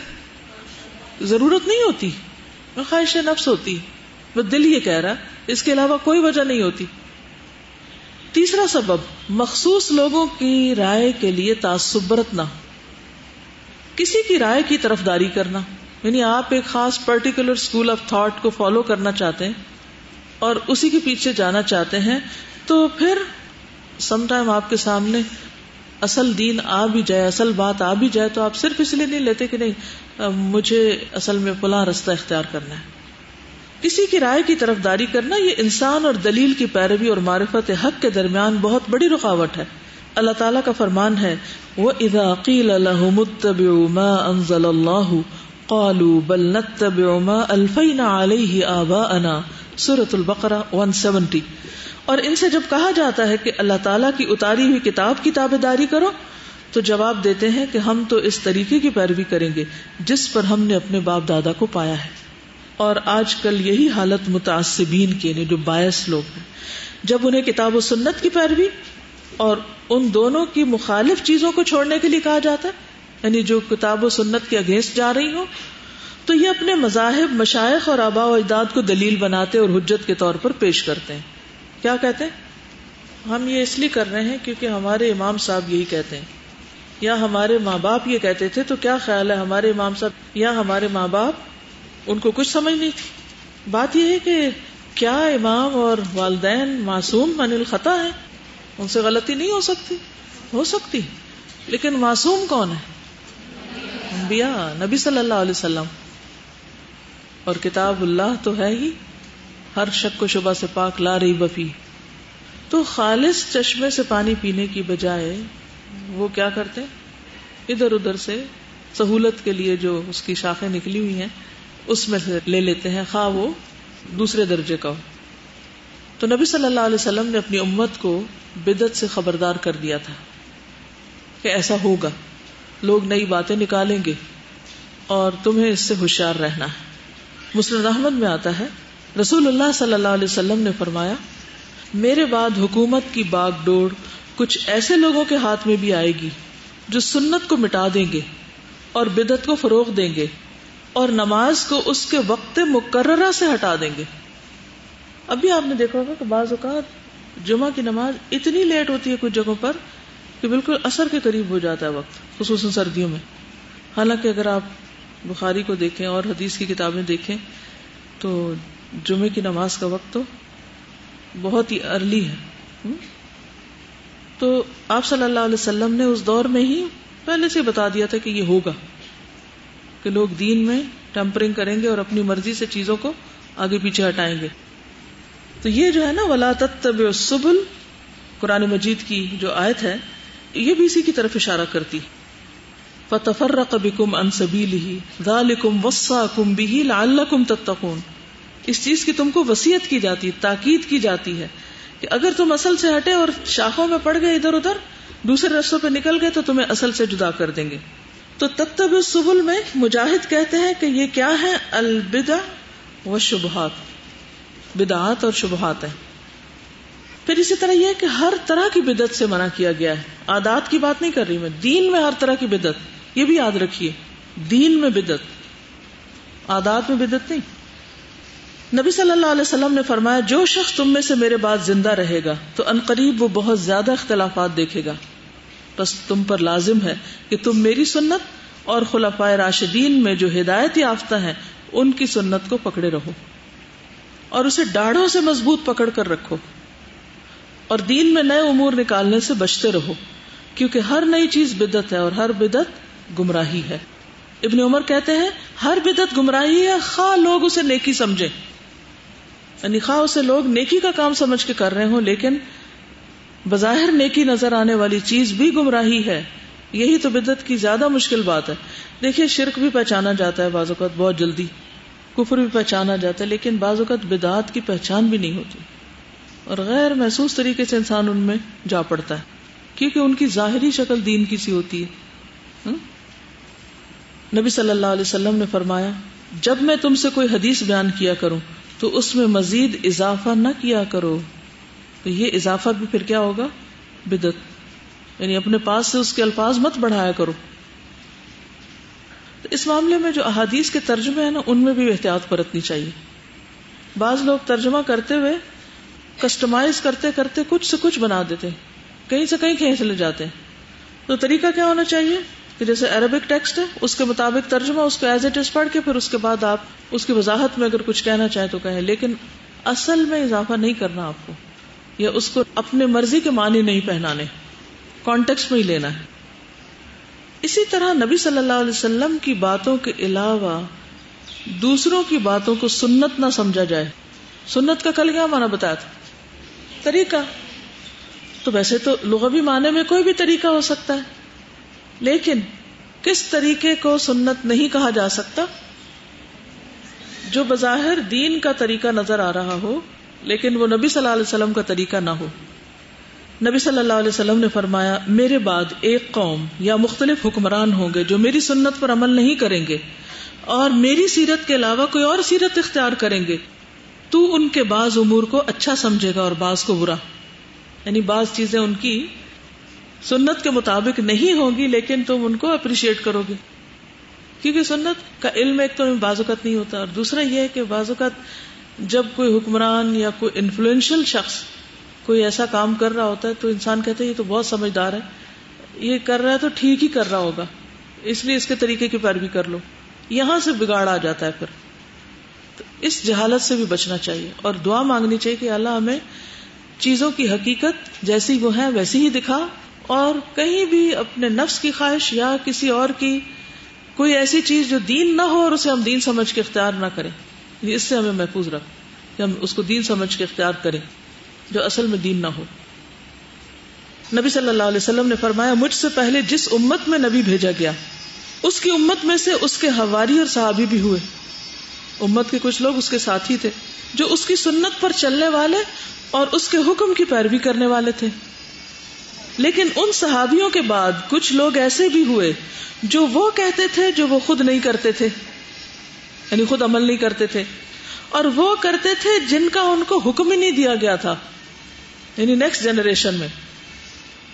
ضرورت نہیں ہوتی۔ خواہش نفس ہوتی۔ وہ دل یہ کہہ رہا اس کے علاوہ کوئی وجہ نہیں ہوتی۔ تیسرا سبب، مخصوص لوگوں کی رائے کے لیے تعصب برتنا۔ کسی کی رائے کی طرف داری کرنا یعنی آپ ایک خاص پرٹیکولر اسکول آف تھاٹ کو فالو کرنا چاہتے ہیں اور اسی کے پیچھے جانا چاہتے ہیں، تو پھر سم ٹائم آپ کے سامنے اصل دین آ بھی جائے، اصل بات آ بھی جائے، تو آپ صرف اس لیے نہیں لیتے کہ نہیں مجھے اصل میں فلاں رستہ اختیار کرنا ہے۔ کسی کی رائے کی طرف داری کرنا یہ انسان اور دلیل کی پیروی اور معرفت حق کے درمیان بہت بڑی رکاوٹ ہے۔ اللہ تعالیٰ کا فرمان ہے وہ ادا عقیل اللہ قالوا بل نتبع ما الفینا علیہ آباءنا۔ سورة البقرہ 170 اور ان سے جب کہا جاتا ہے کہ اللہ تعالیٰ کی اتاری ہوئی کتاب کی تابے داری کرو، تو جواب دیتے ہیں کہ ہم تو اس طریقے کی پیروی کریں گے جس پر ہم نے اپنے باپ دادا کو پایا ہے۔ اور آج کل یہی حالت متاثبین کی یعنی جو باعث لوگ ہیں۔ جب انہیں کتاب و سنت کی پیروی اور ان دونوں کی مخالف چیزوں کو چھوڑنے کے لیے کہا جاتا ہے یعنی جو کتاب و سنت کے اگینسٹ جا رہی ہو تو یہ اپنے مذاہب، مشائق اور آبا و اجداد کو دلیل بناتے اور حجت کے طور پر پیش کرتے ہیں۔ کیا کہتے ہیں؟ ہم یہ اس لیے کر رہے ہیں کیونکہ ہمارے امام صاحب یہی کہتے ہیں۔ یا ہمارے ماں باپ یہ کہتے تھے، تو کیا خیال ہے ہمارے امام صاحب؟ یا ہمارے ماں باپ ان کو کچھ سمجھ نہیں تھی۔ بات یہ ہے کہ کیا امام اور والدین معصوم من الخطا ہے ان سے غلطی نہیں ہو سکتی۔ ہو سکتی لیکن معصوم کون ہے؟ انبیاء، نبی صلی اللہ علیہ وسلم۔ اور کتاب اللہ تو ہے ہی۔ ہر شک و شبہ سے پاک لا رہی بفی تو خالص چشمے سے پانی پینے کی بجائے وہ کیا کرتے؟ ادھر ادھر سے سہولت کے لیے جو اس کی شاخیں نکلی ہوئی ہیں اس میں سے لے لیتے ہیں، خواہ وہ دوسرے درجے کا ہو۔ تو نبی صلی اللہ علیہ وسلم نے اپنی امت کو بدت سے خبردار کر دیا تھا کہ ایسا ہوگا۔ لوگ نئی باتیں نکالیں گے اور تمہیں اس سے ہوشیار رہنا ہے۔ مسرد احمد میں آتا ہے، رسول اللہ صلی اللہ علیہ وسلم نے فرمایا، میرے بعد حکومت کی باغ ڈوڑ کچھ ایسے لوگوں کے ہاتھ میں بھی آئے گی جو سنت کو مٹا دیں گے اور بدت کو فروغ دیں گے۔ اور نماز کو اس کے وقت مقررہ سے ہٹا دیں گے۔ ابھی آپ نے دیکھا ہوگا کہ بعض اوقات جمعہ کی نماز اتنی لیٹ ہوتی ہے کچھ جگہوں پر کہ بالکل اثر کے قریب ہو جاتا ہے وقت، خصوصاً سردیوں میں۔ حالانکہ اگر آپ بخاری کو دیکھیں اور حدیث کی کتابیں دیکھیں تو جمعے کی نماز کا وقت تو بہت ہی ارلی ہے۔ تو آپ صلی اللہ علیہ وسلم نے اس دور میں ہی پہلے سے بتا دیا تھا کہ یہ ہوگا۔ کہ لوگ دین میں ٹمپرنگ کریں گے اور اپنی مرضی سے چیزوں کو آگے پیچھے ہٹائیں گے۔ تو یہ جو ہے نا، ولا تب سبل قرآن مجید کی جو آیت ہے، یہ بھی اسی کی طرف اشارہ کرتی۔ فتفر بکم ان سبیلی ذالکم وصاکم بھی لعلکم تتقون۔ اس چیز کی تم کو وسیعت کی جاتی، تاکید کی جاتی ہے کہ اگر تم اصل سے ہٹے اور شاخوں میں پڑ گئے ادھر ادھر، دوسرے رستوں پہ نکل گئے تو تمہیں اصل سے جدا کر دیں گے۔ تو تب سبل میں مجاہد کہتے ہیں کہ یہ کیا ہے؟ البدا و شبہات۔ بدعات اور شبہات ہیں۔ پھر اسی طرح یہ کہ ہر طرح کی بدت سے منع کیا گیا ہے۔ عادات کی بات نہیں کر رہی میں۔ دین میں ہر طرح کی بدت یہ بھی یاد رکھیے۔ دین میں بدت عادات میں بدت نہیں۔ نبی صلی اللہ علیہ وسلم نے فرمایا، جو شخص تم میں سے میرے بعد زندہ رہے گا، تو قریب وہ بہت زیادہ اختلافات دیکھے گا۔ بس تم پر لازم ہے کہ تم میری سنت اور خلفائے راشدین میں جو ہدایت یافتہ ہیں، ان کی سنت کو پکڑے رہو۔ اور اسے ڈاڑھوں سے مضبوط پکڑ کر رکھو۔ اور دین میں نئے امور نکالنے سے بچتے رہو، کیونکہ ہر نئی چیز بدت ہے اور ہر بدت گمراہی ہے۔ ابن عمر کہتے ہیں، ہر بدت گمراہی ہے، خواہ لوگ اسے نیکی سمجھے یعنی خواہ اسے لوگ نیکی کا کام سمجھ کے کر رہے ہوں، لیکن بظاہر نیکی نظر آنے والی چیز بھی گمراہی ہے۔ یہی تو بدت کی زیادہ مشکل بات ہے۔ دیکھیے، شرک بھی پہچانا جاتا ہے بعض اوقات بہت جلدی۔ کفر بھی پہچانا جاتا ہے، لیکن بعض اوقات بدعت کی پہچان بھی نہیں ہوتی۔ اور غیر محسوس طریقے سے انسان ان میں جا پڑتا ہے۔ کیونکہ ان کی ظاہری شکل دین کی سی ہوتی ہے۔ نبی صلی اللہ علیہ وسلم نے فرمایا، جب میں تم سے کوئی حدیث بیان کیا کروں، تو اس میں مزید اضافہ نہ کیا کرو۔ تو یہ اضافہ بھی پھر کیا ہوگا؟ بدت یعنی اپنے پاس سے اس کے الفاظ مت بڑھایا کرو۔ تو اس معاملے میں جو احادیث کے ترجمے ہیں نا، ان میں بھی احتیاط برتنی چاہیے۔ بعض لوگ ترجمہ کرتے ہوئے کسٹمائز کرتے کرتے کچھ سے کچھ بنا دیتے کہیں سے کہیں کہیں چلے جاتے ہیں۔ تو طریقہ کیا ہونا چاہیے؟ کہ جیسے عربک ٹیکسٹ ہے، اس کے مطابق ترجمہ، اس کو ایز اٹ از پڑھ کے پھر اس کے بعد آپ اس کی وضاحت میں اگر کچھ کہنا چاہیں تو کہیں۔ لیکن اصل میں اضافہ نہیں کرنا آپ کو۔ یا اس کو اپنے مرضی کے معنی نہیں پہنانے۔ کانٹیکس میں ہی لینا ہے۔ اسی طرح نبی صلی اللہ علیہ وسلم کی باتوں کے علاوہ دوسروں کی باتوں کو سنت نہ سمجھا جائے۔ سنت کا کل کیا مانا بتایا تھا؟ طریقہ۔ تو ویسے تو لغوی معنی میں کوئی بھی طریقہ ہو سکتا ہے۔ لیکن کس طریقے کو سنت نہیں کہا جا سکتا؟ جو بظاہر دین کا طریقہ نظر آ رہا ہو لیکن وہ نبی صلی اللہ علیہ وسلم کا طریقہ نہ ہو۔ نبی صلی اللہ علیہ وسلم نے فرمایا، میرے بعد ایک قوم یا مختلف حکمران ہوں گے جو میری سنت پر عمل نہیں کریں گے اور میری سیرت کے علاوہ کوئی اور سیرت اختیار کریں گے۔ تو ان کے بعض امور کو اچھا سمجھے گا اور بعض کو برا۔ یعنی بعض چیزیں ان کی سنت کے مطابق نہیں ہوگی لیکن تم ان کو اپریشیٹ کرو گے۔ کیونکہ سنت کا علم ایک تو بعض اوقات نہیں ہوتا، اور دوسرا یہ ہے کہ بعض اوقات جب کوئی حکمران یا کوئی انفلوئنشل شخص کوئی ایسا کام کر رہا ہوتا ہے تو انسان کہتے ہیں یہ تو بہت سمجھدار ہے، یہ کر رہا ہے تو ٹھیک ہی کر رہا ہوگا، اس لیے اس کے طریقے کی پیروی کر لو۔ یہاں سے بگاڑ آ جاتا ہے پھر۔ تو اس جہالت سے بھی بچنا چاہیے اور دعا مانگنی چاہیے کہ اللہ ہمیں چیزوں کی حقیقت جیسی وہ ہے ویسی ہی دکھا اور کہیں بھی اپنے نفس کی خواہش یا کسی اور کی کوئی ایسی چیز جو دین نہ ہو اور اسے ہم دین سمجھ کے اختیار نہ کریں۔ اس سے ہمیں محفوظ رکھ کہ ہم اس کو دین سمجھ کے اختیار کریں جو اصل میں دین نہ ہو۔ نبی صلی اللہ علیہ وسلم نے فرمایا، مجھ سے پہلے جس امت میں نبی بھیجا گیا، اس کی امت میں سے اس کے ہواری اور صحابی بھی ہوئے۔ امت کے کچھ لوگ اس کے ساتھی تھے جو اس کی سنت پر چلنے والے اور اس کے حکم کی پیروی کرنے والے تھے۔ لیکن ان صحابیوں کے بعد کچھ لوگ ایسے بھی ہوئے جو وہ کہتے تھے جو وہ خود نہیں کرتے تھے۔ یعنی خود عمل نہیں کرتے تھے اور وہ کرتے تھے جن کا ان کو حکم ہی نہیں دیا گیا تھا یعنی نیکسٹ جنریشن میں۔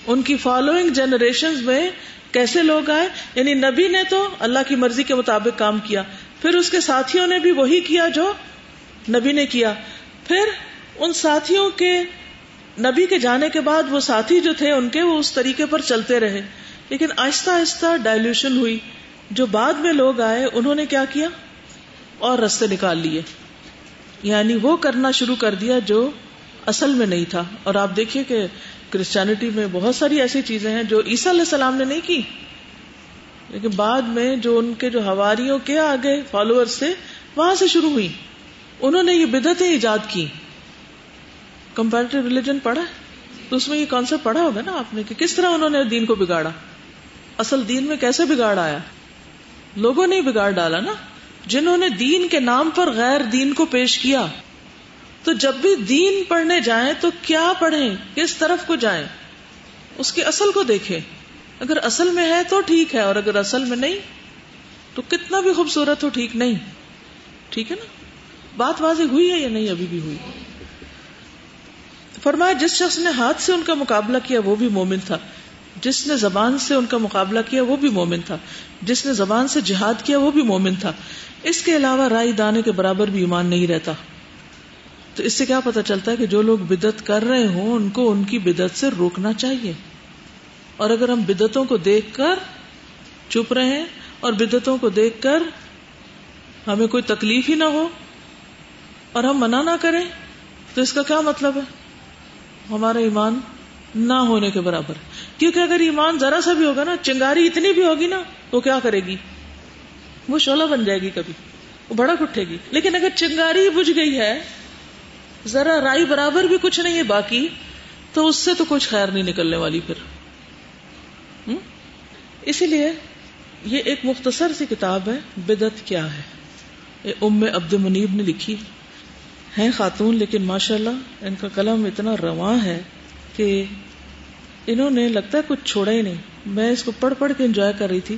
ان کی فالوئنگ جنریشن میں کیسے لوگ آئے؟ یعنی نبی نے تو اللہ کی مرضی کے مطابق کام کیا، پھر اس کے ساتھیوں نے بھی وہی کیا جو نبی نے کیا۔ پھر ان ساتھیوں کے نبی کے جانے کے بعد وہ ساتھی جو تھے ان کے وہ اس طریقے پر چلتے رہے۔ لیکن آہستہ آہستہ ڈائلوشن ہوئی۔ جو بعد میں لوگ آئے، انہوں نے کیا کیا؟ اور رستے نکال لیے۔ یعنی وہ کرنا شروع کر دیا جو اصل میں نہیں تھا۔ اور آپ دیکھیے کہ کرسچینٹی میں بہت ساری ایسی چیزیں ہیں جو عیسیٰ علیہ السلام نے نہیں کی۔ لیکن بعد میں جو ان کے جو ہواریوں کے آگے فالوور سے وہاں سے شروع ہوئی۔ انہوں نے یہ بدتیں ایجاد کی۔ کمپیرٹیو ریلیجن پڑھا تو اس میں یہ کانسیپٹ پڑھا ہوگا نا آپ نے کہ کس طرح انہوں نے دین کو بگاڑا۔ اصل دین میں کیسے بگاڑ آیا؟ لوگوں نے بگاڑ ڈالا نا۔ جنہوں نے دین کے نام پر غیر دین کو پیش کیا، تو جب بھی دین پڑھنے جائیں تو کیا پڑھیں؟ کس طرف کو جائیں؟ اس کی اصل کو دیکھیں۔ اگر اصل میں ہے تو ٹھیک ہے، اور اگر اصل میں نہیں تو کتنا بھی خوبصورت ہو، ٹھیک نہیں۔ ٹھیک ہے نا؟ بات واضح ہوئی ہے یا نہیں؟ ابھی بھی ہوئی۔ فرمایا، جس شخص نے ہاتھ سے ان کا مقابلہ کیا، وہ بھی مومن تھا۔ جس نے زبان سے ان کا مقابلہ کیا وہ بھی مومن تھا۔ جس نے زبان سے جہاد کیا وہ بھی مومن تھا۔ اس کے علاوہ رائے دانے کے برابر بھی ایمان نہیں رہتا۔ تو اس سے کیا پتا چلتا ہے کہ جو لوگ بدت کر رہے ہوں، ان کو ان کی بدت سے روکنا چاہیے۔ اور اگر ہم بدتوں کو دیکھ کر چپ رہے ہیں اور بدتوں کو دیکھ کر ہمیں کوئی تکلیف ہی نہ ہو اور ہم منع نہ کریں، تو اس کا کیا مطلب ہے؟ ہمارا ایمان نہ ہونے کے برابر۔ کیونکہ اگر ایمان ذرا سا بھی ہوگا نا، چنگاری اتنی بھی ہوگی نا وہ کیا کرے گی؟ وہ شولہ بن جائے گی کبھی، وہ بڑا اٹھے گی۔ لیکن اگر چنگاری بجھ گئی ہے، ذرا رائی برابر بھی کچھ نہیں ہے باقی، تو اس سے تو کچھ خیر نہیں نکلنے والی پھر۔ اسی لیے یہ ایک مختصر سی کتاب ہے بدت کیا ہے؟ یہ ام عبد منیب نے لکھی ہیں خاتون، لیکن ماشاء اللہ ان کا قلم اتنا رواں ہے۔ کہ انہوں نے لگتا ہے کچھ چھوڑا ہی نہیں۔ میں اس کو پڑھ پڑھ کے انجوائے کر رہی تھی۔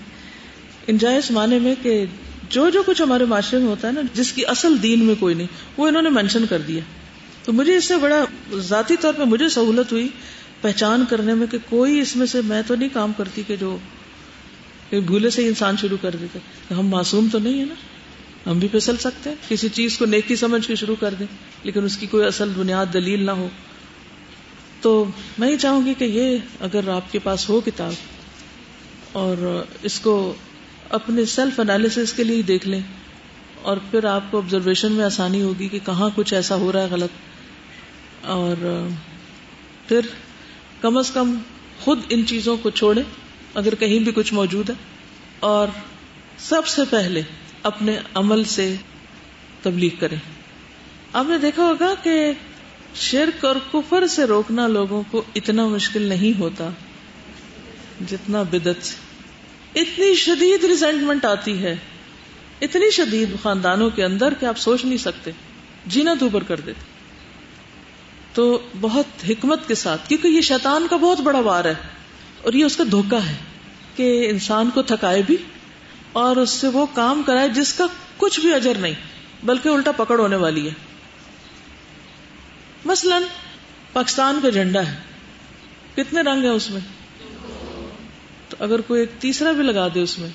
انجوائے اس معنی میں کہ جو جو کچھ ہمارے معاشرے میں ہوتا ہے نا، جس کی اصل دین میں کوئی نہیں، وہ انہوں نے مینشن کر دیا۔ تو مجھے اس سے بڑا ذاتی طور پہ مجھے سہولت ہوئی پہچان کرنے میں کہ کوئی اس میں سے میں تو نہیں کام کرتی کہ جو بھولے سے ہی انسان شروع کر دیتے۔ ہم معصوم تو نہیں ہے نا۔ ہم بھی پھسل سکتے ہیں۔ کسی چیز کو نیکی سمجھ کے شروع کر دیں، لیکن اس کی کوئی اصل بنیاد دلیل نہ ہو۔ تو میں یہ چاہوں گی کہ یہ اگر آپ کے پاس ہو کتاب اور اس کو اپنے سیلف انالیس کے لیے دیکھ لیں اور پھر آپ کو آبزرویشن میں آسانی ہوگی کہ کہاں کچھ ایسا ہو رہا ہے غلط اور پھر کم از کم خود ان چیزوں کو چھوڑیں اگر کہیں بھی کچھ موجود ہے اور سب سے پہلے اپنے عمل سے تبلیغ کریں آپ نے دیکھا ہوگا کہ شرک اور کفر سے روکنا لوگوں کو اتنا مشکل نہیں ہوتا جتنا بدت سے۔ اتنی شدید ریزنٹمنٹ آتی ہے۔ اتنی شدید خاندانوں کے اندر کہ آپ سوچ نہیں سکتے۔ جینا دوبر کر دیتے۔ تو بہت حکمت کے ساتھ، کیونکہ یہ شیطان کا بہت بڑا وار ہے اور یہ اس کا دھوکا ہے کہ انسان کو تھکائے بھی اور اس سے وہ کام کرائے جس کا کچھ بھی اجر نہیں، بلکہ الٹا پکڑ ہونے والی ہے۔ مثلا پاکستان کا جھنڈا ہے۔ کتنے رنگ ہیں اس میں؟ تو اگر کوئی ایک تیسرا بھی لگا دے اس میں،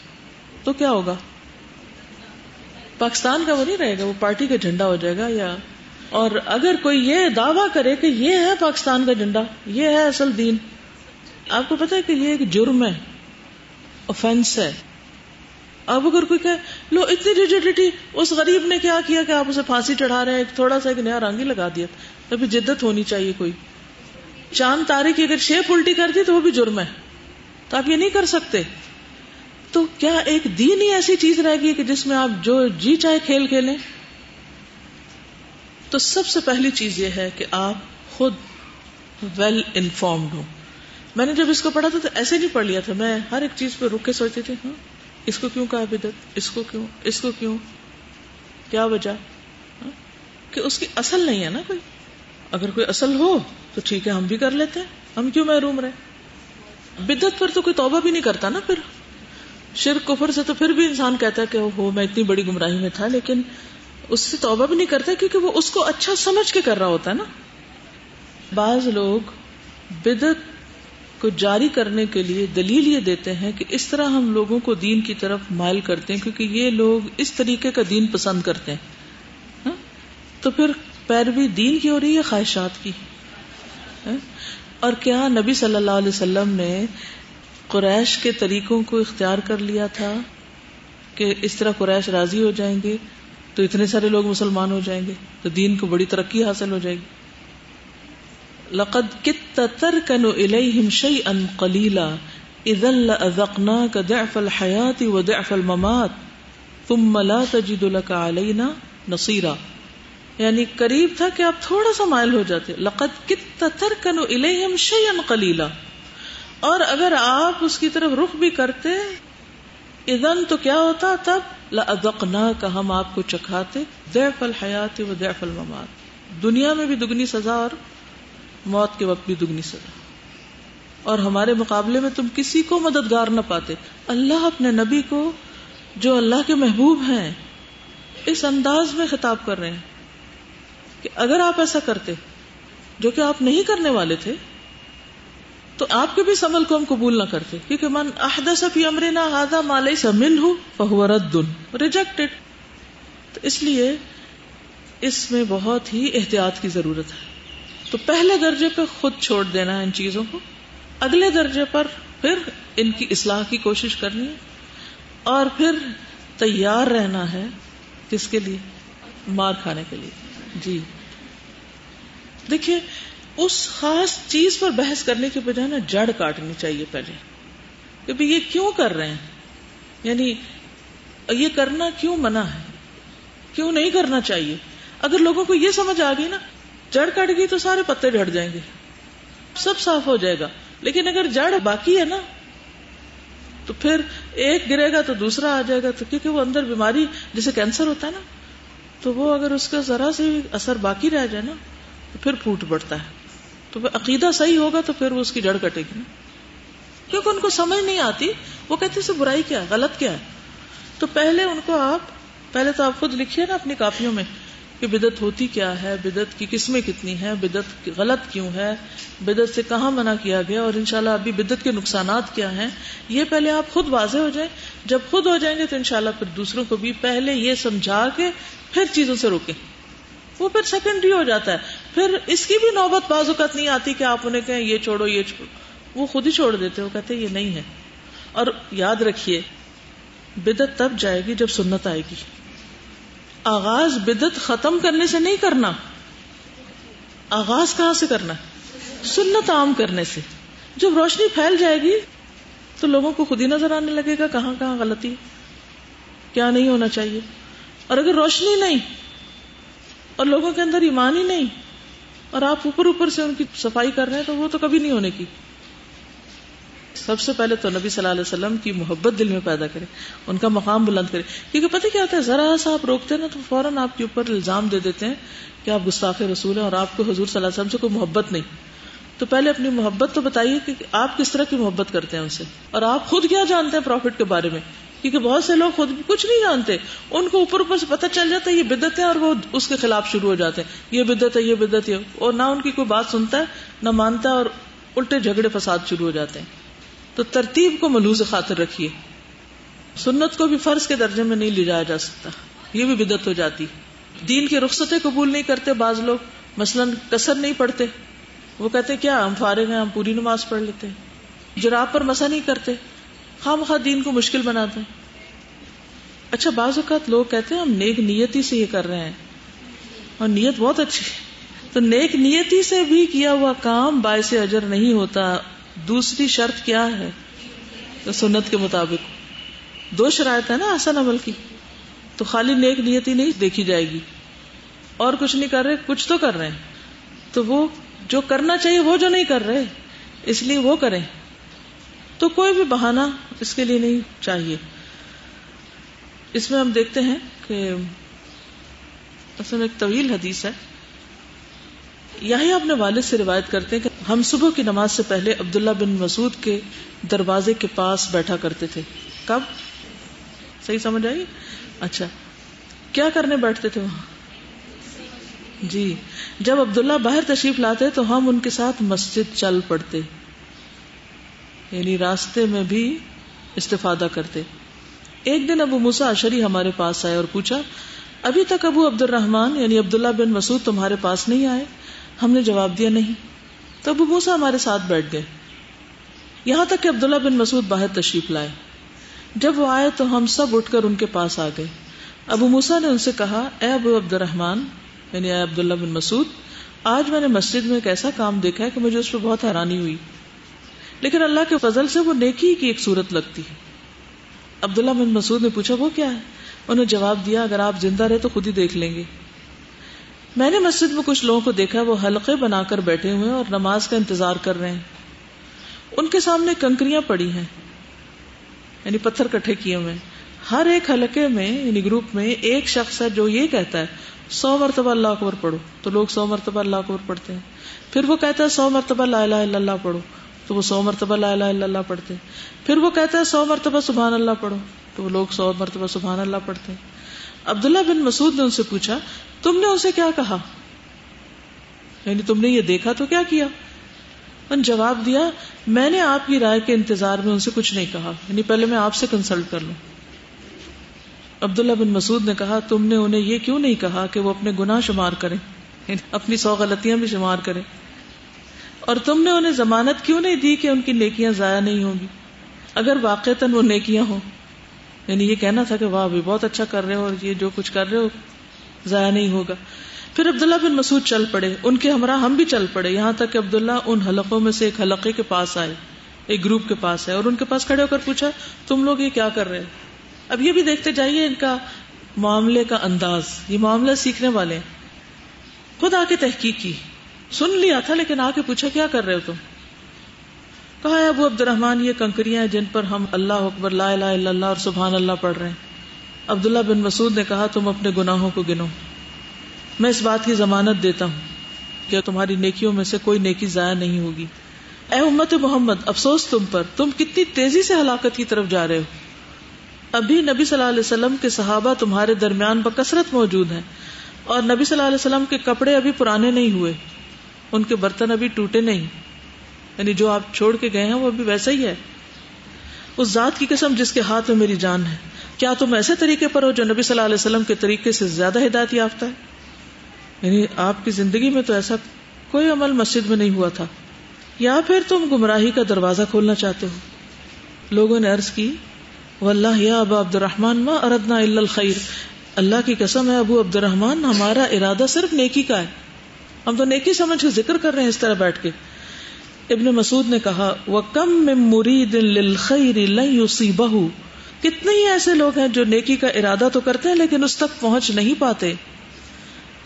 تو کیا ہوگا؟ پاکستان کا وہ نہیں رہے گا، وہ پارٹی کا جھنڈا ہو جائے گا یا اور اگر کوئی یہ دعویٰ کرے کہ یہ ہے پاکستان کا جھنڈا، یہ ہے اصل دین۔ آپ کو پتا ہے کہ یہ ایک جرم ہے اوفینس ہے۔ اب اگر کوئی کہ لو اتنی ریجیڈیٹی اس غریب نے کیا کیا کہ آپ اسے پھانسی چڑھا رہے ہیں؟ تھوڑا سا ایک نیا رنگ ہی لگا دیا۔ تبھی جدت ہونی چاہیے کوئی۔ چاند تارے کی اگر شیپ الٹی کر دی تو وہ بھی جرم ہے۔ تو آپ یہ نہیں کر سکتے۔ تو کیا ایک دین ہی ایسی چیز رہ گی کہ جس میں آپ جو جی چاہے کھیل کھیلیں؟ تو سب سے پہلی چیز یہ ہے کہ آپ خود ویل انفارمڈ ہوں۔ میں نے جب اس کو پڑھا تھا تو ایسے نہیں پڑھ لیا تھا۔ میں ہر ایک چیز پہ رک کے سوچتی تھی ہاں۔ اس کو کیوں کہا بدت اس کو کیوں؟ اس کو کیوں؟ کیا وجہ؟ ہاں؟ کہ اس کی اصل نہیں ہے نا کوئی۔ اگر کوئی اصل ہو تو ٹھیک ہے، ہم بھی کر لیتے ہیں۔ ہم کیوں محروم رہے؟ بدت پر تو کوئی توبہ بھی نہیں کرتا نا پھر۔ شرک، کفر سے تو پھر بھی انسان کہتا ہے کہ ہو میں اتنی بڑی گمراہی میں تھا، لیکن اس سے توبہ بھی نہیں کرتا کیونکہ وہ اس کو اچھا سمجھ کے کر رہا ہوتا ہے نا۔ بعض لوگ بدت کو جاری کرنے کے لیے دلیل یہ دیتے ہیں کہ اس طرح ہم لوگوں کو دین کی طرف مائل کرتے ہیں، کیونکہ یہ لوگ اس طریقے کا دین پسند کرتے ہیں۔ ہاں؟ تو پھر پیروی دین کی ہو رہی ہے خواہشات کی؟ ہاں؟ اور کیا نبی صلی اللہ علیہ وسلم نے قریش کے طریقوں کو اختیار کر لیا تھا کہ اس طرح قریش راضی ہو جائیں گے تو اتنے سارے لوگ مسلمان ہو جائیں گے، تو دین کو بڑی ترقی حاصل ہو جائے گی؟ لقد کت ترکن الیہم شیئا قلیلا اذا لأذقناک ضعف الحیات و ضعف الممات، ثم لا تجد لك علینا نصیرا یعنی قریب تھا کہ آپ تھوڑا سا مائل ہو جاتے۔ لقد کت ترکن الیہم شیئا قلیلا اور اگر آپ اس کی طرف رخ بھی کرتے ادن تو کیا ہوتا؟ تب لدقنا کا ہم آپ کو چکھاتے۔ ضعف الحیات و ضعف الممات۔ دنیا میں بھی دگنی سزا اور موت کے وقت بھی دگنی سزا اور ہمارے مقابلے میں تم کسی کو مددگار نہ پاتے۔ اللہ اپنے نبی کو جو اللہ کے محبوب ہیں، اس انداز میں خطاب کر رہے ہیں کہ اگر آپ ایسا کرتے، جو کہ آپ نہیں کرنے والے تھے، تو آپ کے بھی اس عمل کو ہم قبول نہ کرتے۔ کیونکہ من احدث فی امرنا هذا ما ليس منه فهو رد۔ ریجیکٹڈ تو اس لیے اس میں بہت ہی احتیاط کی ضرورت ہے۔ تو پہلے درجے پہ خود چھوڑ دینا ہے ان چیزوں کو، اگلے درجے پر پھر ان کی اصلاح کی کوشش کرنی ہے، اور پھر تیار رہنا ہے کس کے لیے؟ مار کھانے کے لیے۔ جی۔ دیکھیے، اس خاص چیز پر بحث کرنے کے بجائے نا جڑ کاٹنی چاہیے پہلے۔ کہ یہ کیوں کر رہے ہیں؟ یعنی یہ کرنا کیوں منع ہے؟ کیوں نہیں کرنا چاہیے؟ اگر لوگوں کو یہ سمجھ آ گئی نا جڑ کٹ گئی تو سارے پتے جھڑ جائیں گے۔ سب صاف ہو جائے گا۔ لیکن اگر جڑ باقی ہے نا، تو پھر ایک گرے گا تو دوسرا آ جائے گا۔ تو کیونکہ وہ اندر بیماری، جسے کینسر ہوتا ہے نا، تو وہ اگر اس کا ذرا سے اثر باقی رہ جائے نا، تو پھر پھوٹ پڑتا ہے۔ تو عقیدہ صحیح ہوگا تو پھر وہ اس کی جڑ کٹے گی نا۔ کیونکہ ان کو سمجھ نہیں آتی، وہ کہتے سے برائی کیا ہے؟ غلط کیا ہے؟ تو پہلے ان کو آپ، پہلے تو آپ خود لکھیے نا اپنی کاپیوں میں۔ کہ بدت ہوتی کیا ہے؟ بدت کی قسمیں کتنی ہے بدت غلط کیوں ہے؟ بدت سے کہاں منع کیا گیا؟ اور انشاءاللہ ابھی بدت کے نقصانات کیا ہیں؟ یہ پہلے آپ خود واضح ہو جائیں۔ جب خود ہو جائیں گے تو انشاءاللہ پھر دوسروں کو بھی پہلے یہ سمجھا کے پھر چیزوں سے روکیں۔ وہ پھر سیکنڈری ہو جاتا ہے۔ پھر اس کی بھی نوبت بعض اوقات نہیں آتی کہ آپ انہیں کہیں یہ چھوڑو یہ چھوڑو۔ وہ خود ہی چھوڑ دیتے وہ کہتے یہ نہیں ہے۔ اور یاد رکھیے بدت تب جائے گی جب سنت آئے گی۔ آغاز بدت ختم کرنے سے نہیں کرنا۔ آغاز کہاں سے کرنا؟ سنت عام کرنے سے۔ جب روشنی پھیل جائے گی تو لوگوں کو خود ہی نظر آنے لگے گا کہاں کہاں غلطی۔ کیا نہیں ہونا چاہیے۔ اور اگر روشنی نہیں، اور لوگوں کے اندر ایمان ہی نہیں، اور آپ اوپر اوپر سے ان کی صفائی کر رہے ہیں تو وہ تو کبھی نہیں ہونے کی۔ سب سے پہلے تو نبی صلی اللہ علیہ وسلم کی محبت دل میں پیدا کرے، ان کا مقام بلند کرے۔ کیونکہ پتہ کیا ہوتا ہے، ذرا سا آپ روکتے ہیں نا تو فوراً آپ کے اوپر الزام دے دیتے ہیں کہ آپ گستاخ رسول ہیں اور آپ کو حضور صلی اللہ علیہ وسلم سے کوئی محبت نہیں۔ تو پہلے اپنی محبت تو بتائیے کہ آپ کس طرح کی محبت کرتے ہیں ان سے؟ اور آپ خود کیا جانتے ہیں پروفٹ کے بارے میں؟ کیونکہ بہت سے لوگ خود کچھ نہیں جانتے۔ ان کو اوپر اوپر سے پتہ چل جاتا ہے، یہ بدت ہے اور وہ اس کے خلاف شروع ہو جاتے ہیں۔ یہ بدت ہے، یہ بدت ہے۔ اور نہ ان کی کوئی بات سنتا ہے، نہ مانتا ہے اور الٹے جھگڑے فساد شروع ہو جاتے ہیں۔ تو ترتیب کو ملوز خاطر رکھیے۔ سنت کو بھی فرض کے درجے میں نہیں لے جایا جا سکتا۔ یہ بھی بدت ہو جاتی۔ دین کی رخصتیں قبول نہیں کرتے بعض لوگ۔ مثلاً کسر نہیں پڑھتے۔ وہ کہتے کیا ہم فارغ ہیں، ہم پوری نماز پڑھ لیتے جراب پر مسا نہیں کرتے۔ خواہ مخواہ دین کو مشکل بناتے ہیں۔ اچھا بعض اوقات لوگ کہتے ہیں، ہم نیک نیتی سے یہ کر رہے ہیں۔ اور نیت بہت اچھی تو نیک نیتی سے بھی کیا ہوا کام باعث اجر نہیں ہوتا۔ دوسری شرط کیا ہے سنت کے مطابق؟ دو شرائط ہے نا آسان عمل کی۔ تو خالی نیک نیتی نہیں، دیکھی جائے گی۔ اور کچھ نہیں کر رہے، کچھ تو کر رہے ہیں۔ تو وہ جو کرنا چاہیے، وہ جو نہیں کر رہے، اس لیے وہ کریں۔ تو کوئی بھی بہانا اس کے لیے نہیں چاہیے۔ اس میں ہم دیکھتے ہیں کہ اصل ایک طویل حدیث ہے۔ یہی اپنے والد سے روایت کرتے ہیں کہ ہم صبح کی نماز سے پہلے عبداللہ بن مسعود کے دروازے کے پاس بیٹھا کرتے تھے۔ کب؟ صحیح سمجھ آئی؟ اچھا۔ کیا کرنے بیٹھتے تھے وہاں؟ جی۔ جب عبداللہ باہر تشریف لاتے تو ہم ان کے ساتھ مسجد چل پڑتے۔ یعنی راستے میں بھی استفادہ کرتے۔ ایک دن ابو موسا اشری ہمارے پاس آئے اور پوچھا، ابھی تک ابو عبد الرحمان یعنی عبداللہ بن مسعود تمہارے پاس نہیں آئے؟ ہم نے جواب دیا نہیں۔ تو ابو موسا ہمارے ساتھ بیٹھ گئے۔ یہاں تک کہ عبداللہ بن مسعود باہر تشریف لائے۔ جب وہ آئے تو ہم سب اٹھ کر ان کے پاس آ گئے۔ ابو موسا نے ان سے کہا، اے ابو عبد الرحمان یعنی اے عبداللہ بن مسعود، آج میں نے مسجد میں ایک ایسا کام دیکھا ہے کہ مجھے اس پہ بہت حیرانی ہوئی۔ لیکن اللہ کے فضل سے وہ نیکی کی ایک صورت لگتی ہے۔ عبداللہ بن مسعود نے پوچھا، وہ کیا ہے؟ انہوں نے جواب دیا، اگر آپ زندہ رہے تو خود ہی دیکھ لیں گے۔ میں نے مسجد میں کچھ لوگوں کو دیکھا، وہ حلقے بنا کر بیٹھے ہوئے اور نماز کا انتظار کر رہے ہیں۔ ان کے سامنے کنکریاں پڑی ہیں یعنی پتھر کٹھے کیے ہوئے ہر ایک حلقے میں یعنی گروپ میں ایک شخص ہے جو یہ کہتا ہے، سو مرتبہ اللہ اکبر پڑھو۔ تو لوگ سو مرتبہ اللہ اکبر پڑھتے ہیں۔ پھر وہ کہتا ہے، سو مرتبہ لا الہ الا اللہ پڑھو۔ تو وہ سو مرتبہ لا الہ الا اللہ پڑھتے ہیں۔ پھر وہ کہتا ہے، سو مرتبہ سبحان اللہ پڑھو۔ تو وہ لوگ سو مرتبہ سبحان اللہ پڑھتے ہیں۔ عبداللہ بن مسعود نے ان سے پوچھا، تم نے اسے کیا کہا؟ یعنی تم نے یہ دیکھا تو کیا کیا؟ ان جواب دیا، میں نے آپ کی رائے کے انتظار میں ان سے کچھ نہیں کہا یعنی پہلے میں آپ سے کنسلٹ کر لوں۔ عبداللہ بن مسعود نے کہا، تم نے انہیں یہ کیوں نہیں کہا کہ وہ اپنے گناہ شمار کریں؟ یعنی اپنی سو غلطیاں بھی شمار کریں۔ اور تم نے انہیں ضمانت کیوں نہیں دی کہ ان کی نیکیاں ضائع نہیں ہوں گی؟ اگر واقع وہ نیکیاں ہوں۔ یعنی یہ کہنا تھا کہ واہ بھی بہت اچھا کر رہے ہو اور یہ جو کچھ کر رہے ہو، ضائع نہیں ہوگا۔ پھر عبداللہ بن مسعود چل پڑے۔ ان کے ہمراہ ہم بھی چل پڑے۔ یہاں تک کہ عبداللہ ان حلقوں میں سے ایک حلقے کے پاس آئے، ایک گروپ کے پاس ہے اور ان کے پاس کھڑے ہو کر پوچھا، تم لوگ یہ کیا کر رہے اب یہ بھی دیکھتے جائیے ان کا معاملے کا انداز۔ یہ معاملہ سیکھنے والے خود آ کے تحقیق کی۔ سن لیا تھا لیکن آ کے پوچھا، کیا کر رہے ہو تم؟ کہا ہے ابو عبد الرحمان یہ کنکریاں ہیں جن پر ہم اللہ اکبر، لا الہ الا اللہ اور سبحان اللہ پڑھ رہے ہیں۔ عبداللہ بن مسعود نے کہا، تم اپنے گناہوں کو گنو۔ میں اس بات کی ضمانت دیتا ہوں کہ تمہاری نیکیوں میں سے کوئی نیکی ضائع نہیں ہوگی۔ اے امت محمد، افسوس تم پر۔ تم کتنی تیزی سے ہلاکت کی طرف جا رہے ہو۔ ابھی نبی صلی اللہ علیہ وسلم کے صحابہ تمہارے درمیان بکثرت موجود ہیں اور نبی صلی اللہ علیہ وسلم کے کپڑے ابھی پرانے نہیں ہوئے۔ ان کے برتن ابھی ٹوٹے نہیں۔ یعنی جو آپ چھوڑ کے گئے ہیں وہ ابھی ویسا ہی ہے۔ اس ذات کی قسم جس کے ہاتھ میں میری جان ہے۔ کیا تم ایسے طریقے پر ہو جو نبی صلی اللہ علیہ وسلم کے طریقے سے زیادہ ہدایت یافتہ ہے؟ یعنی آپ کی زندگی میں تو ایسا کوئی عمل مسجد میں نہیں ہوا تھا۔ یا پھر تم گمراہی کا دروازہ کھولنا چاہتے ہو؟ لوگوں نے عرض کی، واللہ یا ابا عبد الرحمان ما اردنا الا الخیر۔ اللہ کی قسم ہے، ابو عبد الرحمان ہمارا ارادہ صرف نیکی کا ہے۔ ہم تو نیکی سمجھ کے ذکر کر رہے ہیں اس طرح بیٹھ کے۔ ابن مسعود نے کہا وہ کم میں مرید للخیر لن کتنے ہی ایسے لوگ ہیں جو نیکی کا ارادہ تو کرتے ہیں لیکن اس تک پہنچ نہیں پاتے۔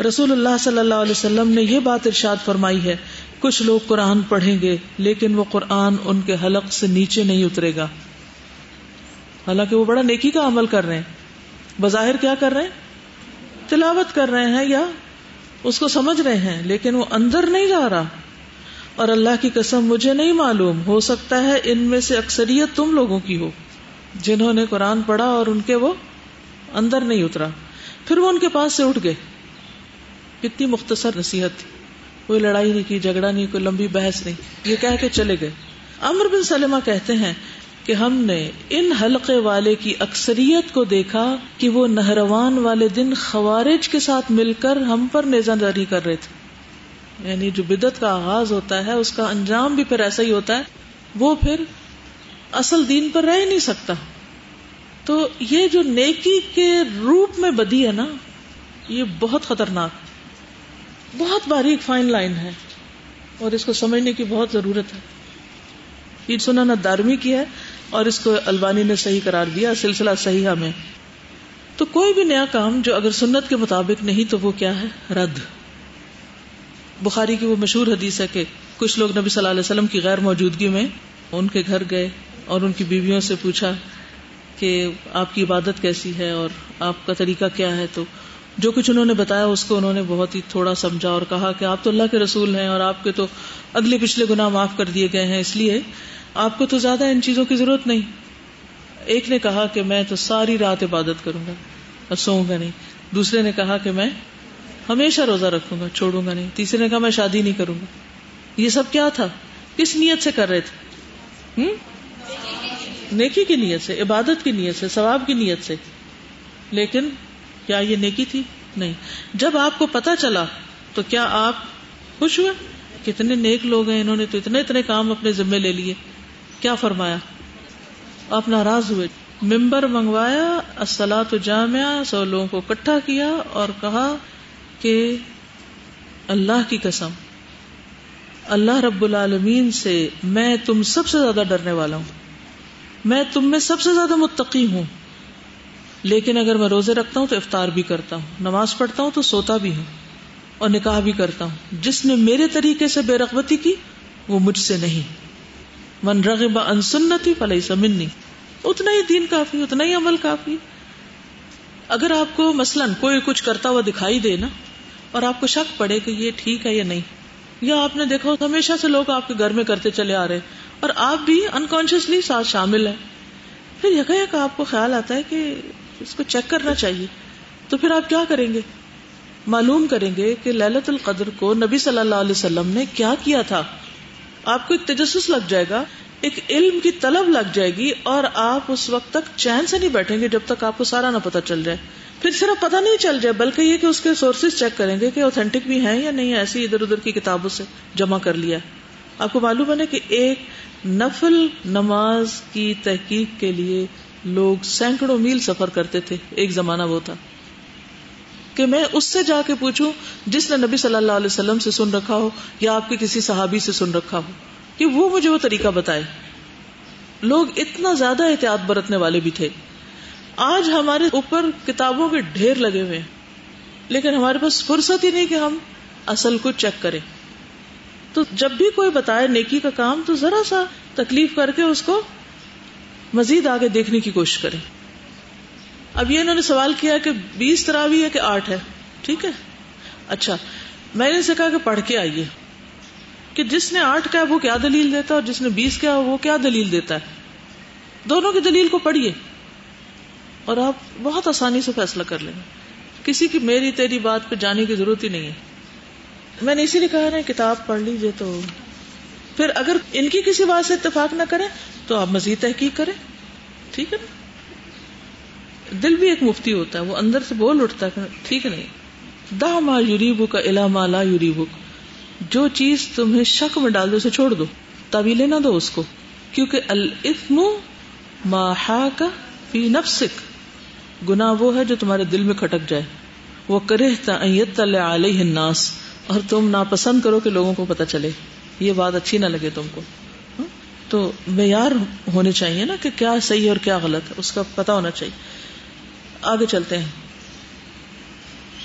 رسول اللہ صلی اللہ علیہ وسلم نے یہ بات ارشاد فرمائی ہے، کچھ لوگ قرآن پڑھیں گے، لیکن وہ قرآن ان کے حلق سے نیچے نہیں اترے گا۔ حالانکہ وہ بڑا نیکی کا عمل کر رہے ہیں۔ بظاہر کیا کر رہے ہیں؟ تلاوت کر رہے ہیں یا اس کو سمجھ رہے ہیں، لیکن وہ اندر نہیں جا رہا۔ اور اللہ کی قسم مجھے نہیں معلوم، ہو سکتا ہے ان میں سے اکثریت تم لوگوں کی ہو۔ جنہوں نے قرآن پڑھا اور ان کے وہ اندر نہیں اترا۔ پھر وہ ان کے پاس سے اٹھ گئے۔ کتنی مختصر نصیحت تھی۔ کوئی لڑائی نہیں کی، جھگڑا نہیں، کوئی لمبی بحث نہیں۔ یہ کہہ کے چلے گئے۔ امر بن سلمہ کہتے ہیں کہ ہم نے ان حلقے والے کی اکثریت کو دیکھا کہ وہ نہروان والے دن خوارج کے ساتھ مل کر ہم پر نیزا داری کر رہے تھے۔ یعنی جو بدت کا آغاز ہوتا ہے، اس کا انجام بھی پھر ایسا ہی ہوتا ہے، وہ پھر اصل دین پر رہ نہیں سکتا۔ تو یہ جو نیکی کے روپ میں بدی ہے نا، یہ بہت خطرناک بہت باریک فائن لائن ہے۔ اور اس کو سمجھنے کی بہت ضرورت ہے۔ یہ سنا نہ دارمی کی ہے اور اس کو البانی نے صحیح قرار دیا، سلسلہ صحیح ہمیں تو کوئی بھی نیا کام جو اگر سنت کے مطابق نہیں تو وہ کیا ہے؟ رد۔ بخاری کی وہ مشہور حدیث ہے کہ کچھ لوگ نبی صلی اللہ علیہ وسلم کی غیر موجودگی میں ان کے گھر گئے اور ان کی بیویوں سے پوچھا کہ آپ کی عبادت کیسی ہے اور آپ کا طریقہ کیا ہے؟ تو جو کچھ انہوں نے بتایا اس کو انہوں نے بہت ہی تھوڑا سمجھا اور کہا کہ آپ تو اللہ کے رسول ہیں اور آپ کے تو اگلے پچھلے گنا معاف کر دیے گئے ہیں، اس لیے آپ کو تو زیادہ ان چیزوں کی ضرورت نہیں۔ ایک نے کہا کہ میں تو ساری رات عبادت کروں گا اور سوؤں گا نہیں۔ دوسرے نے کہا کہ میں ہمیشہ روزہ رکھوں گا، چھوڑوں گا نہیں۔ تیسرے نے کہا، میں شادی نہیں کروں گا۔ یہ سب کیا تھا؟ کس نیت سے کر رہے تھے؟ نیکی کی نیت سے، عبادت کی نیت سے، ثواب کی نیت سے۔ لیکن کیا یہ نیکی تھی؟ نہیں۔ جب آپ کو پتا چلا، تو کیا آپ خوش ہوئے؟ کتنے نیک لوگ ہیں انہوں نے تو اتنے اتنے کام اپنے ذمے لے لیے۔ کیا فرمایا؟ آپ ناراض ہوئے۔ ممبر منگوایا اسلا تو جامعہ، سو لوگوں کو اکٹھا کیا اور کہا کہ اللہ کی قسم، اللہ رب العالمین سے میں تم سب سے زیادہ ڈرنے والا ہوں۔ میں تم میں سب سے زیادہ متقی ہوں۔ لیکن اگر میں روزے رکھتا ہوں تو افطار بھی کرتا ہوں، نماز پڑھتا ہوں تو سوتا بھی ہوں اور نکاح بھی کرتا ہوں۔ جس نے میرے طریقے سے بے رغبتی کی، وہ مجھ سے نہیں۔ من رغب ان سنتی فلئی سمنی اتنا ہی دین کافی، اتنا ہی عمل کافی۔ اگر آپ کو مثلاً کوئی کچھ کرتا ہوا دکھائی دے نا اور آپ کو شک پڑے کہ یہ ٹھیک ہے یا نہیں۔ یا آپ نے دیکھا ہمیشہ سے لوگ آپ کے گھر میں کرتے چلے آ رہے اور آپ بھی انکانشیسلی ساتھ شامل ہیں۔ پھر یک آپ کو خیال آتا ہے کہ اس کو چیک کرنا چاہیے۔ تو پھر آپ کیا کریں گے؟ معلوم کریں گے کہ للت القدر کو نبی صلی اللہ علیہ وسلم نے کیا کیا تھا۔ آپ کو ایک تجسس لگ جائے گا، ایک علم کی طلب لگ جائے گی اور آپ اس وقت تک چین سے نہیں بیٹھیں گے جب تک آپ کو سارا نہ پتا چل جائے۔ پھر صرف پتا نہیں چل جائے، بلکہ یہ کہ اس کے سورسز چیک کریں گے کہ اوتھینٹک بھی ہیں یا نہیں، ایسی ادھر ادھر کی کتابوں سے جمع کر لیا آپ کو معلوم ہے کہ ایک نفل نماز کی تحقیق کے لیے لوگ سینکڑوں میل سفر کرتے تھے، ایک زمانہ وہ تھا۔ کہ میں اس سے جا کے پوچھوں، جس نے نبی صلی اللہ علیہ وسلم سے سن رکھا ہو یا آپ کے کسی صحابی سے سن رکھا ہو، کہ وہ مجھے وہ طریقہ بتائے۔ لوگ اتنا زیادہ احتیاط برتنے والے بھی تھے۔ آج ہمارے اوپر کتابوں کے ڈھیر لگے ہوئے ہیں۔ لیکن ہمارے پاس فرصت ہی نہیں کہ ہم اصل کو چیک کریں۔ تو جب بھی کوئی بتائے نیکی کا کام، تو ذرا سا تکلیف کر کے اس کو مزید آگے دیکھنے کی کوشش کریں۔ اب یہ انہوں نے سوال کیا کہ بیس تراوی ہے کہ آٹھ ہے؟ ٹھیک ہے؟ اچھا میں نے سے کہا کہ پڑھ کے آئیے۔ کہ جس نے آٹھ کا وہ کیا دلیل دیتا ہے اور جس نے بیس کا وہ کیا دلیل دیتا ہے؟ دونوں کی دلیل کو پڑھیے۔ اور آپ بہت آسانی سے فیصلہ کر لیں۔ گے کسی کی میری تیری بات پہ جانے کی ضرورت ہی نہیں ہے۔ میں نے اسی لیے کہا نا، کتاب پڑھ لیجیے تو۔ پھر اگر ان کی کسی بات سے اتفاق نہ کرے تو آپ مزید تحقیق کریں۔ ٹھیک ہے نا؟ دل بھی ایک مفتی ہوتا ہے، وہ اندر سے بول اٹھتا ہے ٹھیک نہیں۔ دا ما یوریبو کا علا لا یوریبو جو چیز تمہیں شک میں ڈال دو اسے چھوڑ دو۔ طویلے نہ دو اس کو۔ کیونکہ الفم ماہا کا فی نفسک۔ گنا وہ ہے جو تمہارے دل میں کھٹک جائے۔ وہ کرے علیہ الناس، اور تم ناپسند کرو کہ لوگوں کو پتا چلے۔ یہ بات اچھی نہ لگے تم کو۔ ہاں؟ تو معیار ہونے چاہیے نا کہ کیا صحیح اور کیا غلط ہے اس کا پتا ہونا چاہیے۔ آگے چلتے ہیں۔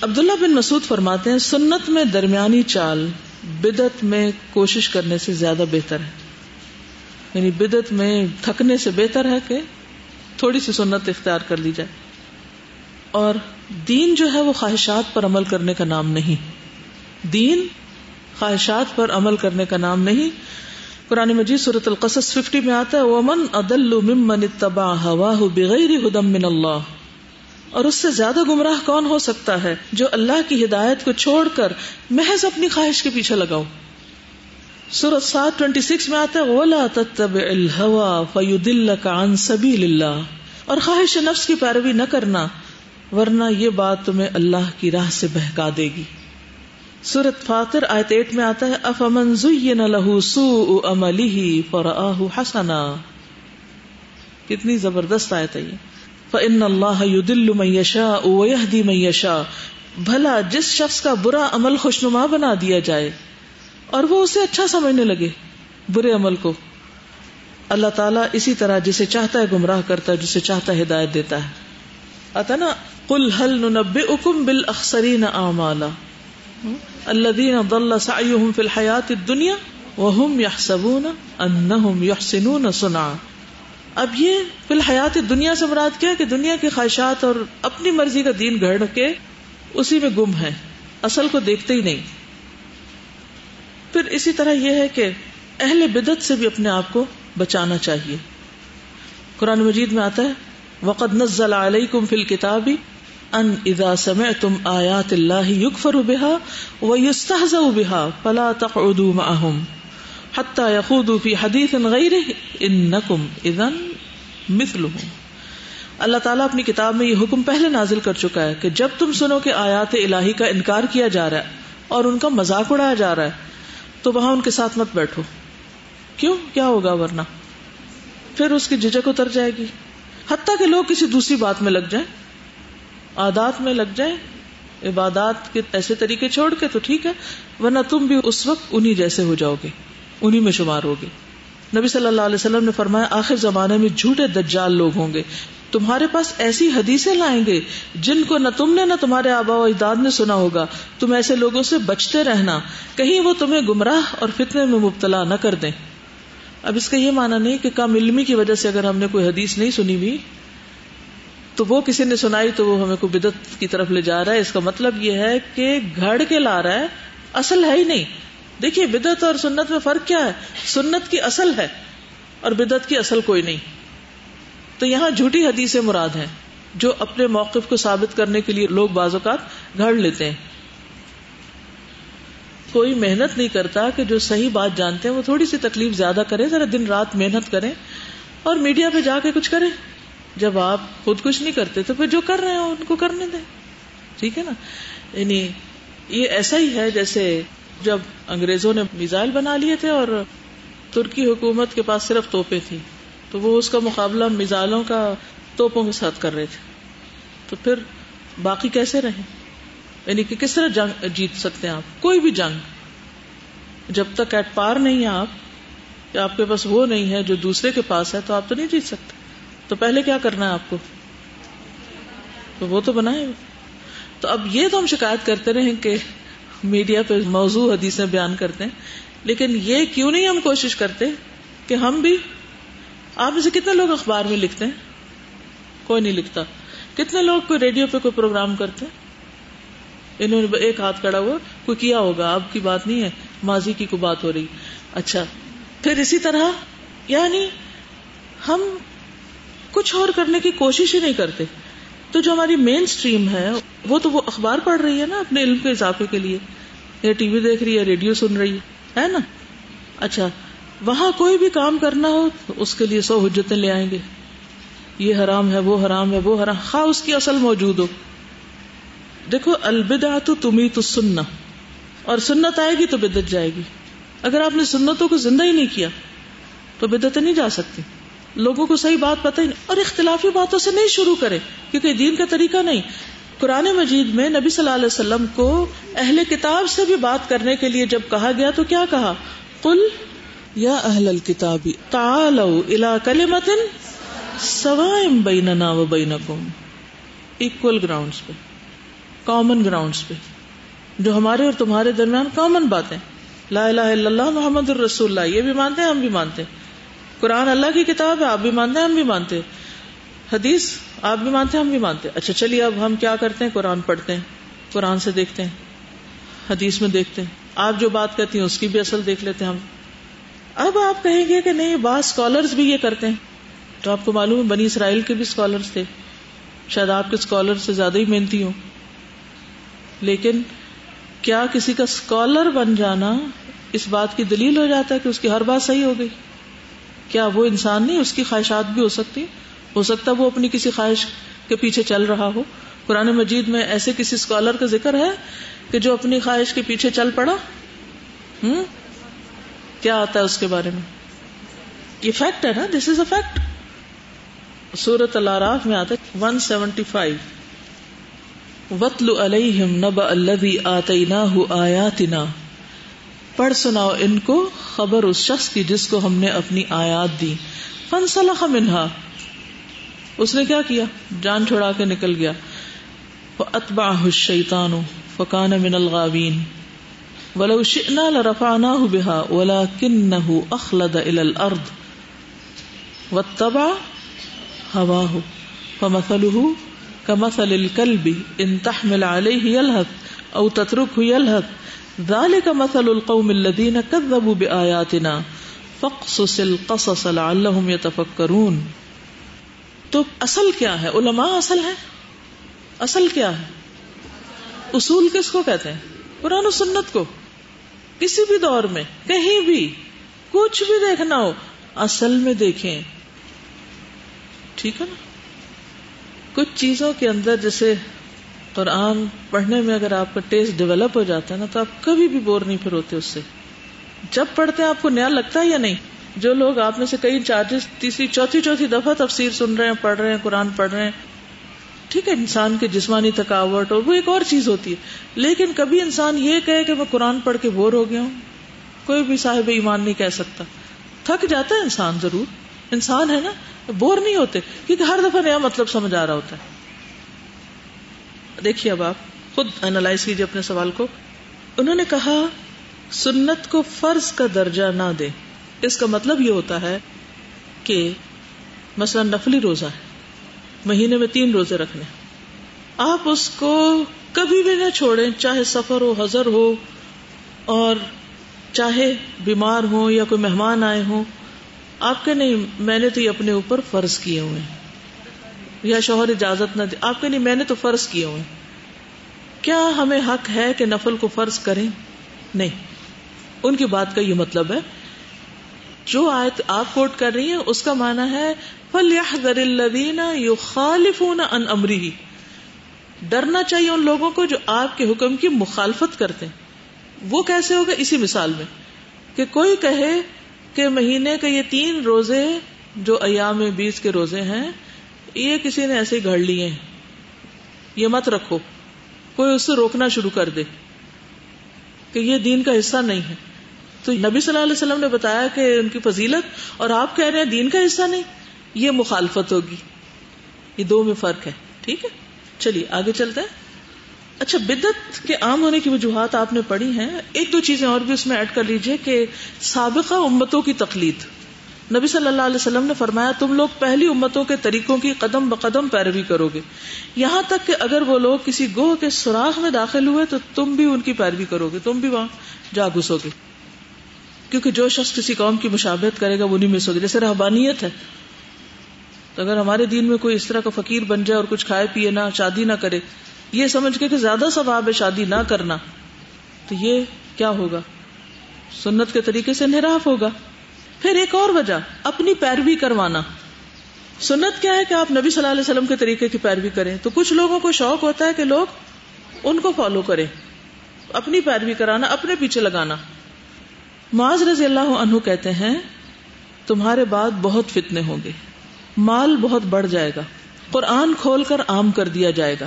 عبداللہ بن مسعود فرماتے ہیں، سنت میں درمیانی چال بدت میں کوشش کرنے سے زیادہ بہتر ہے۔ یعنی بدت میں تھکنے سے بہتر ہے کہ تھوڑی سی سنت اختیار کر لی جائے۔ اور دین جو ہے وہ خواہشات پر عمل کرنے کا نام نہیں۔ دین خواہشات پر عمل کرنے کا نام نہیں۔ قرآن مجید صورت القصص ففٹی میں آتا ہے، ومن ادل ممن اتبع هواه بغیر هدى من اللہ اور اس سے زیادہ گمراہ کون ہو سکتا ہے جو اللہ کی ہدایت کو چھوڑ کر محض اپنی خواہش کے پیچھے لگاؤ؟ سورت سات ٹوینٹی سکس میں آتا ہے، ولا تتبع الهوى فيضلك عن سبيل الله۔ اور خواہش نفس کی پیروی نہ کرنا ورنہ یہ بات تمہیں اللہ کی راہ سے بہکا دے گی۔ سورت فاتر آیت ایٹ میں آتا ہے اف امن لہو سو املی حسنا۔ کتنی زبردست آیت ہے یہ۔ فن اللہ دل میشا اوہدی میشا بھلا جس شخص کا برا عمل خوشنما بنا دیا جائے اور وہ اسے اچھا سمجھنے لگے برے عمل کو، اللہ تعالیٰ اسی طرح جسے چاہتا ہے گمراہ کرتا ہے، جسے چاہتا ہے ہدایت دیتا ہے۔ آتا نا کل حل نب اکم بل اخسرین اعمالا الذين ضل سعيهم في الحياة الدنيا وهم يحسبون انهم يحسنون صنعا. اب یہ فی الحیات دنیا سے مراد کیا کہ دنیا کی خواہشات اور اپنی مرضی کا دین گھڑ کے اسی میں گم ہے اصل کو دیکھتے ہی نہیں۔ پھر اسی طرح یہ ہے کہ اہل بدت سے بھی اپنے آپ کو بچانا چاہیے۔ قرآن مجید میں آتا ہے، وقد نزل علیکم فی الکتاب ان اذا سمعتم آیات اللہ یکفر بها ویستہزأ بها فلا تقعدوا معهم حتى يخوضوا في حدیث غیره انکم اذن مثلهم اللہ تعالیٰ اپنی کتاب میں یہ حکم پہلے نازل کر چکا ہے کہ جب تم سنو کہ آیات الہی کا انکار کیا جا رہا ہے اور ان کا مذاق اڑایا جا رہا ہے تو وہاں ان کے ساتھ مت بیٹھو۔ کیوں؟ کیا ہوگا ورنہ؟ پھر اس کی جھجک اتر جائے گی۔ حتیٰ کہ لوگ کسی دوسری بات میں لگ جائیں۔ عادات میں لگ جائیں، عبادات کے ایسے طریقے چھوڑ کے تو ٹھیک ہے، ورنہ تم بھی اس وقت انہی جیسے ہو جاؤ گے، انہی میں شمار ہوگے نبی صلی اللہ علیہ وسلم نے فرمایا، آخر زمانے میں جھوٹے دجال لوگ ہوں گے۔ تمہارے پاس ایسی حدیثیں لائیں گے جن کو نہ تم نے نہ تمہارے آبا و اجداد نے سنا ہوگا۔ تم ایسے لوگوں سے بچتے رہنا، کہیں وہ تمہیں گمراہ اور فتنے میں مبتلا نہ کر دیں۔ اب اس کا یہ مانا نہیں کہ کم علمی کی وجہ سے اگر ہم نے کوئی حدیث نہیں سنی ہوئی تو وہ کسی نے سنائی تو وہ ہمیں کوئی بدت کی طرف لے جا رہا ہے۔ اس کا مطلب یہ ہے کہ گھڑ کے لا رہا ہے، اصل ہے ہی نہیں۔ دیکھیے بدت اور سنت میں فرق کیا ہے؟ سنت کی اصل ہے اور بدت کی اصل کوئی نہیں۔ تو یہاں جھوٹی حدیث مراد ہیں جو اپنے موقف کو ثابت کرنے کے لیے لوگ بعض اوقات گھڑ لیتے ہیں۔ کوئی محنت نہیں کرتا کہ جو صحیح بات جانتے ہیں، وہ تھوڑی سی تکلیف زیادہ کرے ذرا دن رات محنت کریں اور میڈیا پہ جا کے کچھ کریں۔ جب آپ خود کچھ نہیں کرتے تو پھر جو کر رہے ہیں ان کو کرنے دیں۔ ٹھیک ہے نا؟ یعنی یہ ایسا ہی ہے جیسے جب انگریزوں نے میزائل بنا لیے تھے اور ترکی حکومت کے پاس صرف توپے تھی تو وہ اس کا مقابلہ میزائلوں کا توپوں کے ساتھ کر رہے تھے۔ تو پھر باقی کیسے رہے یعنی کہ کس طرح جنگ جیت سکتے ہیں آپ؟ کوئی بھی جنگ۔ جب تک ایٹ پار نہیں ہے آپ، یا آپ کے پاس وہ نہیں ہے جو دوسرے کے پاس ہے، تو آپ تو نہیں جیت سکتے۔ تو پہلے کیا کرنا ہے آپ کو؟ تو وہ تو بنائے۔ تو اب یہ تو ہم شکایت کرتے رہے کہ میڈیا پہ موضوع حدیثیں بیان کرتے ہیں، لیکن یہ کیوں نہیں ہم کوشش کرتے کہ ہم بھی، آپ اسے کتنے لوگ اخبار میں لکھتے ہیں؟ کوئی نہیں لکھتا۔ کتنے لوگ کوئی ریڈیو پہ کوئی پروگرام کرتے انہوں نے ایک ہاتھ کڑا ہوا، کوئی کیا ہوگا؟ آپ کی بات نہیں ہے، ماضی کی کوئی بات ہو رہی۔ اچھا پھر اسی طرح یعنی ہم کچھ اور کرنے کی کوشش ہی نہیں کرتے۔ تو جو ہماری مین اسٹریم ہے، وہ تو وہ اخبار پڑھ رہی ہے نا اپنے علم کے اضافے کے لیے۔ یا ٹی وی دیکھ رہی ہے ریڈیو سن رہی ہے نا؟ اچھا وہاں کوئی بھی کام کرنا ہو تو اس کے لیے سو حجتیں لے آئیں گے۔ یہ حرام ہے، وہ حرام ہے، وہ حرام۔ خواہ اس کی اصل موجود ہو۔ دیکھو البدا تو تمہیں تو سننا اور سنت آئے گی تو بدت جائے گی۔ اگر آپ نے سنتوں کو زندہ ہی نہیں کیا، تو بدتیں نہیں جا سکتی۔ لوگوں کو صحیح بات پتہ ہی نہیں اور اختلافی باتوں سے نہیں شروع کرے کیونکہ دین کا طریقہ نہیں۔ قرآن مجید میں نبی صلی اللہ علیہ وسلم کو اہل کتاب سے بھی بات کرنے کے لیے جب کہا گیا تو کیا کہا؟ کل یا اہل الکتابی تعالوا الى کلمت سوائم بیننا و بینکم۔ ایکول گراؤنڈز پہ کامن گراؤنڈز پہ۔ جو ہمارے اور تمہارے درمیان کامن باتیں۔ لا الہ الا اللہ، محمد الرسول اللہ، یہ بھی مانتے ہیں، ہم بھی مانتے ہیں۔ قرآن اللہ کی کتاب ہے، آپ بھی مانتے ہیں، ہم بھی مانتے حدیث، آپ بھی مانتے ہیں، ہم بھی مانتے اچھا چلیے، اب ہم کیا کرتے ہیں؟ قرآن پڑھتے ہیں، قرآن سے دیکھتے ہیں، حدیث میں دیکھتے ہیں۔ آپ جو بات کہتی ہیں، اس کی بھی اصل دیکھ لیتے ہیں ہم۔ اب آپ کہیں گے کہ نہیں، بعض اسکالرس بھی یہ کرتے ہیں۔ تو آپ کو معلوم ہے، بنی اسرائیل کے بھی اسکالرس تھے۔ شاید آپ کے اسکالر سے زیادہ ہی محنتی ہوں۔ لیکن کیا کسی کا اسکالر بن جانا اس بات کی دلیل ہو جاتا ہے کہ اس کی ہر بات صحیح ہو گئی؟ کیا وہ انسان نہیں، اس کی خواہشات بھی ہو سکتی ہو سکتا وہ اپنی کسی خواہش کے پیچھے چل رہا ہو۔ قرآن مجید میں ایسے کسی اسکالر کا ذکر ہے کہ جو اپنی خواہش کے پیچھے چل پڑا۔ ہوں؟ کیا آتا ہے اس کے بارے میں؟ یہ فیکٹ ہے نا؟ دس از اے فیکٹ سورت اللہ میں آتا ہے ون سیونٹی فائیو وطل علیہم نب الذی آتیناہ آیاتنا پڑھ سناؤ ان کو خبر اس شخص کی جس کو ہم نے اپنی آیات دی۔ فنسلخ منہا۔ اس نے کیا کیا؟ جان چھوڑا کے نکل گیا۔ فاتبعہ الشیطان فکان من الغاوین۔ ولو شئنا لرفعناه بها ولكنه اخلد الى الارض۔ واتبع هواه فمثله كمثل الكلب ان تحمل عليه يلهث او تتركه يلهث ذلك مثل القوم الذين كذبوا بآياتنا، فاقصص القصص لعلهم يتفكرون. تو اصل کیا ہے؟ علماء اصل ہے اصل کیا ہے؟ اصول کس کو کہتے ہیں؟ قرآن و سنت کو۔ کسی بھی دور میں، کہیں بھی، کچھ بھی دیکھنا ہو، اصل میں دیکھیں۔ ٹھیک ہے نا؟ کچھ چیزوں کے اندر جیسے قرآن پڑھنے میں اگر آپ کا ٹیسٹ ڈیولپ ہو جاتا ہے نا تو آپ کبھی بھی بور نہیں پھر ہوتے اس سے۔ جب پڑھتے ہیں آپ کو نیا لگتا ہے یا نہیں؟ جو لوگ آپ میں سے کئی چارجز تیسری، چوتھی چوتھی دفعہ تفسیر سن رہے ہیں، پڑھ رہے ہیں، قرآن پڑھ رہے ہیں۔ ٹھیک ہے، انسان کی جسمانی تھکاوٹ اور وہ ایک اور چیز ہوتی ہے۔ لیکن کبھی انسان یہ کہے کہ میں قرآن پڑھ کے بور ہو گیا ہوں۔ کوئی بھی صاحب ایمان نہیں کہہ سکتا۔ تھک جاتا ہے انسان ضرور۔ انسان ہے نا، بور نہیں ہوتے۔ کیونکہ ہر دفعہ نیا مطلب سمجھ آ رہا ہوتا ہے۔ دیکھیے اب آپ، خود اینالائز کیجیے اپنے سوال کو۔ انہوں نے کہا، سنت کو فرض کا درجہ نہ دے اس کا مطلب یہ ہوتا ہے کہ مثلا نفلی روزہ ہے، مہینے میں تین روزے رکھنے۔ آپ اس کو کبھی بھی نہ چھوڑیں، چاہے سفر ہو، حضر ہو، اور چاہے بیمار ہو یا کوئی مہمان آئے ہوں، آپ کے نہیں، میں نے تو یہ اپنے اوپر فرض کیے ہوئے ہیں۔ یا شوہر اجازت نہ دے۔ آپ کے نہیں میں نے تو فرض کیے ہوئے کیا ہمیں حق ہے کہ نفل کو فرض کریں؟ نہیں۔ ان کی بات کا یہ مطلب ہے، جو آیت آپ کوٹ کر رہی ہیں، اس کا مانا ہے، فَلْيَحْذَرِ الَّذِينَ يُخَالِفُونَ عَنْ أَمْرِهِ۔ ڈرنا چاہیے ان لوگوں کو جو آپ کے حکم کی مخالفت کرتے ہیں۔ وہ کیسے ہوگا؟ اسی مثال میں۔ کہ کوئی کہے کہ مہینے کے یہ تین روزے جو ایام بیس کے روزے ہیں یہ کسی نے ایسے ہی گھڑ لیے ہیں۔ یہ مت رکھو۔ کوئی اس سے روکنا شروع کر دے کہ یہ دین کا حصہ نہیں ہے۔ تو نبی صلی اللہ علیہ وسلم نے بتایا کہ ان کی فضیلت اور آپ کہہ رہے ہیں دین کا حصہ نہیں، یہ مخالفت ہوگی۔ یہ دو میں فرق ہے۔ ٹھیک ہے؟ چلیے، آگے چلتے ہیں۔ اچھا بدت کے عام ہونے کی وجوہات آپ نے پڑھی ہیں۔ ایک دو چیزیں اور بھی اس میں ایڈ کر لیجیے کہ سابقہ امتوں کی تقلید۔ نبی صلی اللہ علیہ وسلم نے فرمایا، تم لوگ پہلی امتوں کے طریقوں کی قدم بقدم پیروی کرو گے۔ یہاں تک کہ اگر وہ لوگ کسی گوہ کے سوراخ میں داخل ہوئے، تو تم بھی ان کی پیروی کرو گے۔ تم بھی وہاں جا گھسو گے۔ کیونکہ جو شخص کسی قوم کی مشابہت کرے گا، وہ نہیں مس ہوگی جیسے رحبانیت ہے۔ تو اگر ہمارے دین میں کوئی اس طرح کا فقیر بن جائے اور کچھ کھائے پیے نہ، شادی نہ کرے، یہ سمجھ کے کہ زیادہ ثواب ہے شادی نہ کرنا۔ تو یہ کیا ہوگا؟ سنت کے طریقے سے نراف ہوگا۔ پھر ایک اور وجہ، اپنی پیروی کروانا۔ سنت کیا ہے کہ آپ نبی صلی اللہ علیہ وسلم کے طریقے کی پیروی کریں۔ تو کچھ لوگوں کو شوق ہوتا ہے کہ لوگ ان کو فالو کریں۔ اپنی پیروی کرانا، اپنے پیچھے لگانا۔ معاذ رضی اللہ عنہ کہتے ہیں، تمہارے بعد بہت فتنے ہوں گے۔ مال بہت بڑھ جائے گا۔ قرآن کھول کر عام کر دیا جائے گا۔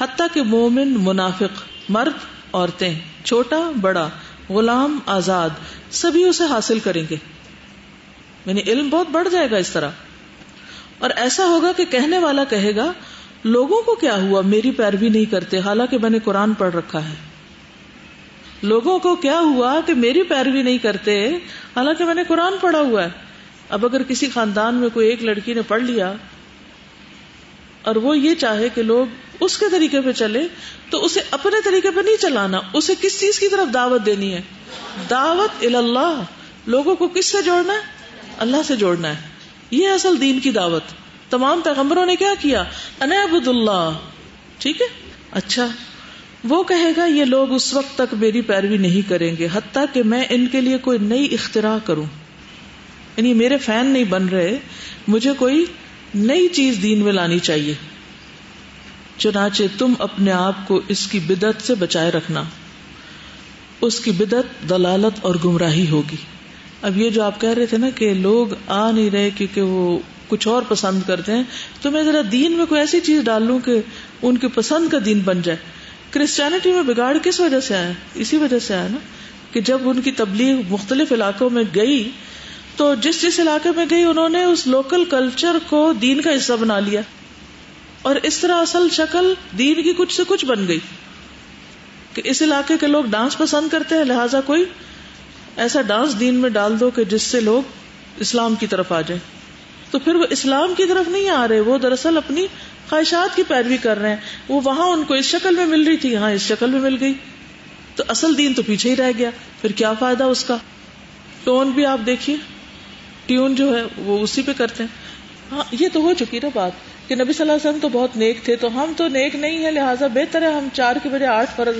حتیٰ کہ مومن، منافق، مرد، عورتیں، چھوٹا، بڑا، غلام، آزاد، سبھی اسے حاصل کریں گے۔ یعنی علم بہت بڑھ جائے گا اس طرح۔ اور ایسا ہوگا کہ کہنے والا کہے گا، لوگوں کو کیا ہوا؟ میری پیروی نہیں کرتے، حالانکہ میں نے قرآن پڑھ رکھا ہے۔ لوگوں کو کیا ہوا کہ میری پیروی نہیں کرتے؟ حالانکہ میں نے قرآن پڑھا ہوا ہے۔ اب اگر کسی خاندان میں کوئی ایک لڑکی نے پڑھ لیا اور وہ یہ چاہے کہ لوگ اس کے طریقے پہ چلے، تو اسے اپنے طریقے پہ نہیں چلانا، اسے کس چیز کی طرف دعوت دینی ہے؟ دعوت اللہ لوگوں کو کس سے جوڑنا ہے؟ اللہ سے جوڑنا ہے۔ یہ اصل دین کی دعوت۔ تمام پیغمبروں نے کیا کیا؟ انبد اللہ ٹھیک ہے؟ اچھا۔ وہ کہے گا، یہ لوگ اس وقت تک میری پیروی نہیں کریں گے، حتیٰ کہ میں ان کے لیے کوئی نئی اختراع کروں۔ یعنی میرے فین نہیں بن رہے، مجھے کوئی نئی چیز دین میں لانی چاہیے۔ چنانچہ تم اپنے آپ کو اس کی بدت سے بچائے رکھنا۔ اس کی بدت دلالت اور گمراہی ہوگی۔ اب یہ جو آپ کہہ رہے تھے نا کہ لوگ آ نہیں رہے کیونکہ وہ کچھ اور پسند کرتے ہیں، تو میں ذرا دین میں کوئی ایسی چیز ڈال لوں کہ ان کی پسند کا دین بن جائے۔ کرسچینٹی میں بگاڑ کس وجہ سے آیا؟ اسی وجہ سے آیا نا کہ جب ان کی تبلیغ مختلف علاقوں میں گئی، تو جس جس علاقے میں گئی، انہوں نے اس لوکل کلچر کو دین کا حصہ بنا لیا۔ اور اس طرح اصل شکل دین کی کچھ سے کچھ بن گئی۔ کہ اس علاقے کے لوگ ڈانس پسند کرتے ہیں، لہٰذا کوئی ایسا ڈانس دین میں ڈال دو کہ جس سے لوگ اسلام کی طرف آ جائیں۔ تو پھر وہ اسلام کی طرف نہیں آ رہے، وہ دراصل اپنی خواہشات کی پیروی کر رہے ہیں۔ وہ وہاں ان کو اس شکل میں مل رہی تھی، یہاں اس شکل میں مل گئی۔ تو اصل دین تو پیچھے ہی رہ گیا۔ پھر کیا فائدہ اس کا؟ ٹون بھی آپ دیکھیے۔ ٹیون جو ہے وہ اسی پہ کرتے ہیں۔ ہاں یہ تو ہو چکی نا بات کہ نبی صلی اللہ علیہ وسلم تو بہت نیک تھے۔ تو ہم تو نیک نہیں ہیں، لہٰذا بہتر ہے ہم چار کے بجے آٹھ فرض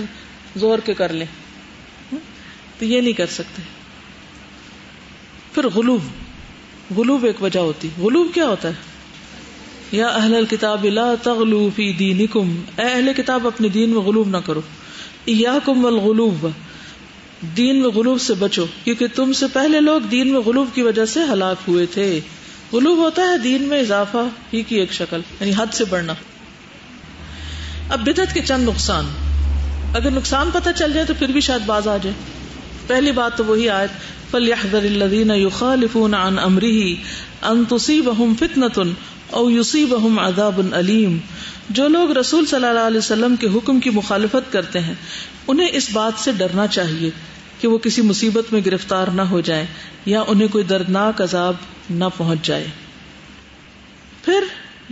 زور کے کر لیں۔ تو یہ نہیں کر سکتے۔ پھر غلوب غلوب ایک وجہ ہوتی۔ غلوب کیا ہوتا ہے؟ یا اہل الکتاب لا تغلو فی دینکم۔ اے اہل کتاب، اپنے دین میں غلوب نہ کرو۔ ایاکم والغلوب دین میں غلوب سے بچو۔ کیونکہ تم سے پہلے لوگ دین میں غلوب کی وجہ سے ہلاک ہوئے تھے۔ غلوب ہوتا ہے دین میں اضافہ ہی کی ایک شکل یعنی حد سے بڑھنا۔ اب بدت کے چند نقصان۔ اگر نقصان پتہ چل جائے تو پھر بھی شاید باز آ جائے۔ پہلی بات تو وہی آئے فلیحذر الذین یخالفون عن امرہ ان تصیبہم فتنة او یصیبہم عذاب علیم جو لوگ رسول صلی اللہ علیہ وسلم کے حکم کی مخالفت کرتے ہیں، انہیں اس بات سے ڈرنا چاہیے کہ وہ کسی مصیبت میں گرفتار نہ ہو جائیں یا انہیں کوئی دردناک عذاب نہ پہنچ جائے۔ پھر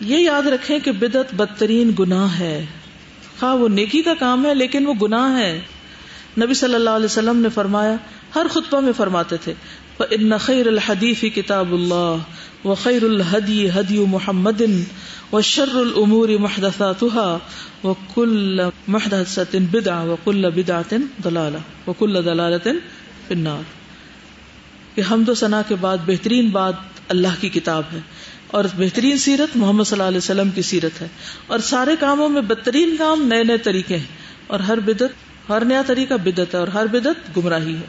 یہ یاد رکھیں کہ بدت بدترین گناہ ہے۔ خواہ وہ نیکی کا کام ہے، لیکن وہ گناہ ہے۔ نبی صلی اللہ علیہ وسلم نے فرمایا، ہر خطبہ میں فرماتے تھے ان خیر الحدیفی کتاب اللہ و خیر الحدی حدی محمد و شر العمور محدثاتها و کل محدثت بدع و کل بدعت دلالہ و کل دلالت النار۔ کہ حمد و ثنا کے بعد بہترین بات اللہ کی کتاب ہے۔ اور بہترین سیرت محمد صلی اللہ علیہ وسلم کی سیرت ہے۔ اور سارے کاموں میں بدترین کام نئے نئے طریقے ہیں۔ اور ہر بدت ہر نیا طریقہ بدت ہے اور ہر بدت گمراہی ہے۔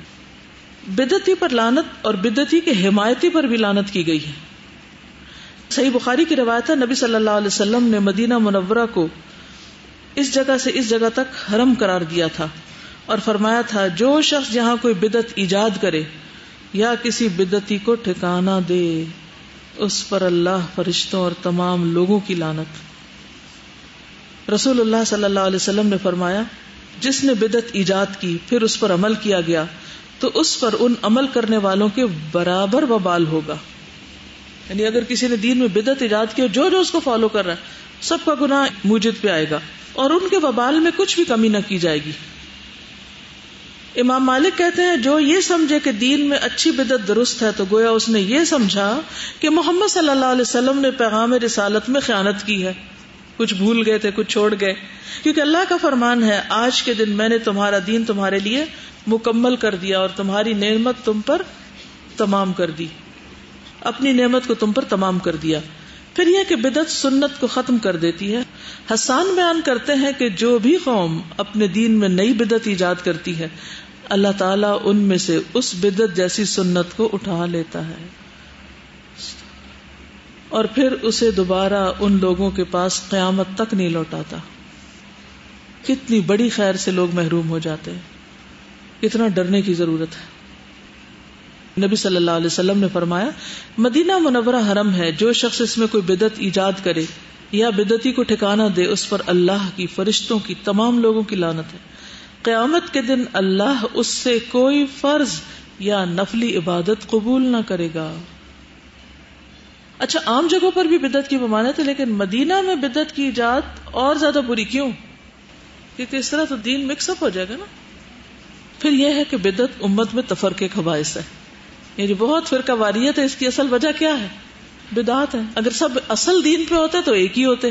بدتی پر لانت اور بدتی کے حمایتی پر بھی لانت کی گئی ہے۔ صحیح بخاری کی روایت ہے، نبی صلی اللہ علیہ وسلم نے مدینہ منورہ کو اس جگہ سے اس جگہ تک حرم قرار دیا تھا اور فرمایا تھا، جو شخص جہاں کوئی بدت ایجاد کرے، یا کسی بدتی کو ٹھکانا دے، اس پر اللہ، فرشتوں اور تمام لوگوں کی لانت رسول اللہ صلی اللہ علیہ وسلم نے فرمایا جس نے بدت ایجاد کی، پھر اس پر عمل کیا گیا، تو اس پر ان عمل کرنے والوں کے برابر وبال ہوگا۔ یعنی اگر کسی نے دین میں بدت ایجاد کی جو جو اس کو فالو کر رہا ہے، سب کا گناہ موجود پہ آئے گا۔ اور ان کے وبال میں کچھ بھی کمی نہ کی جائے گی۔ امام مالک کہتے ہیں، جو یہ سمجھے کہ دین میں اچھی بدت درست ہے، تو گویا اس نے یہ سمجھا کہ محمد صلی اللہ علیہ وسلم نے پیغام رسالت میں خیانت کی ہے۔ کچھ بھول گئے تھے، کچھ چھوڑ گئے۔ کیونکہ اللہ کا فرمان ہے، آج کے دن میں نے تمہارا دین تمہارے لیے مکمل کر دیا اور تمہاری نعمت تم پر تمام کر دی۔ اپنی نعمت کو تم پر تمام کر دیا۔ پھر یہ کہ بدت سنت کو ختم کر دیتی ہے۔ حسان بیان کرتے ہیں کہ جو بھی قوم اپنے دین میں نئی بدت ایجاد کرتی ہے، اللہ تعالیٰ ان میں سے اس بدت جیسی سنت کو اٹھا لیتا ہے۔ اور پھر اسے دوبارہ ان لوگوں کے پاس قیامت تک نہیں لوٹاتا۔ کتنی بڑی خیر سے لوگ محروم ہو جاتے ہیں۔ کتنا ڈرنے کی ضرورت ہے۔ نبی صلی اللہ علیہ وسلم نے فرمایا، مدینہ منورہ حرم ہے، جو شخص اس میں کوئی بدت ایجاد کرے یا بدتی کو ٹھکانا دے، اس پر اللہ کی فرشتوں کی تمام لوگوں کی لانت ہے۔ قیامت کے دن اللہ اس سے کوئی فرض یا نفلی عبادت قبول نہ کرے گا۔ اچھا عام جگہوں پر بھی بدت کی ممانت ہے، لیکن مدینہ میں بدت کی ایجاد اور زیادہ بری کیوں؟ کیونکہ اس طرح تو دین مکس اپ ہو جائے گا نا۔ پھر یہ ہے کہ بدت امت میں تفرقے کا باعث ہے۔ یعنی بہت فرقہ واریت ہے، اس کی اصل وجہ کیا ہے؟ بدعت ہے۔ اگر سب اصل دین پہ ہوتے تو ایک ہی ہوتے۔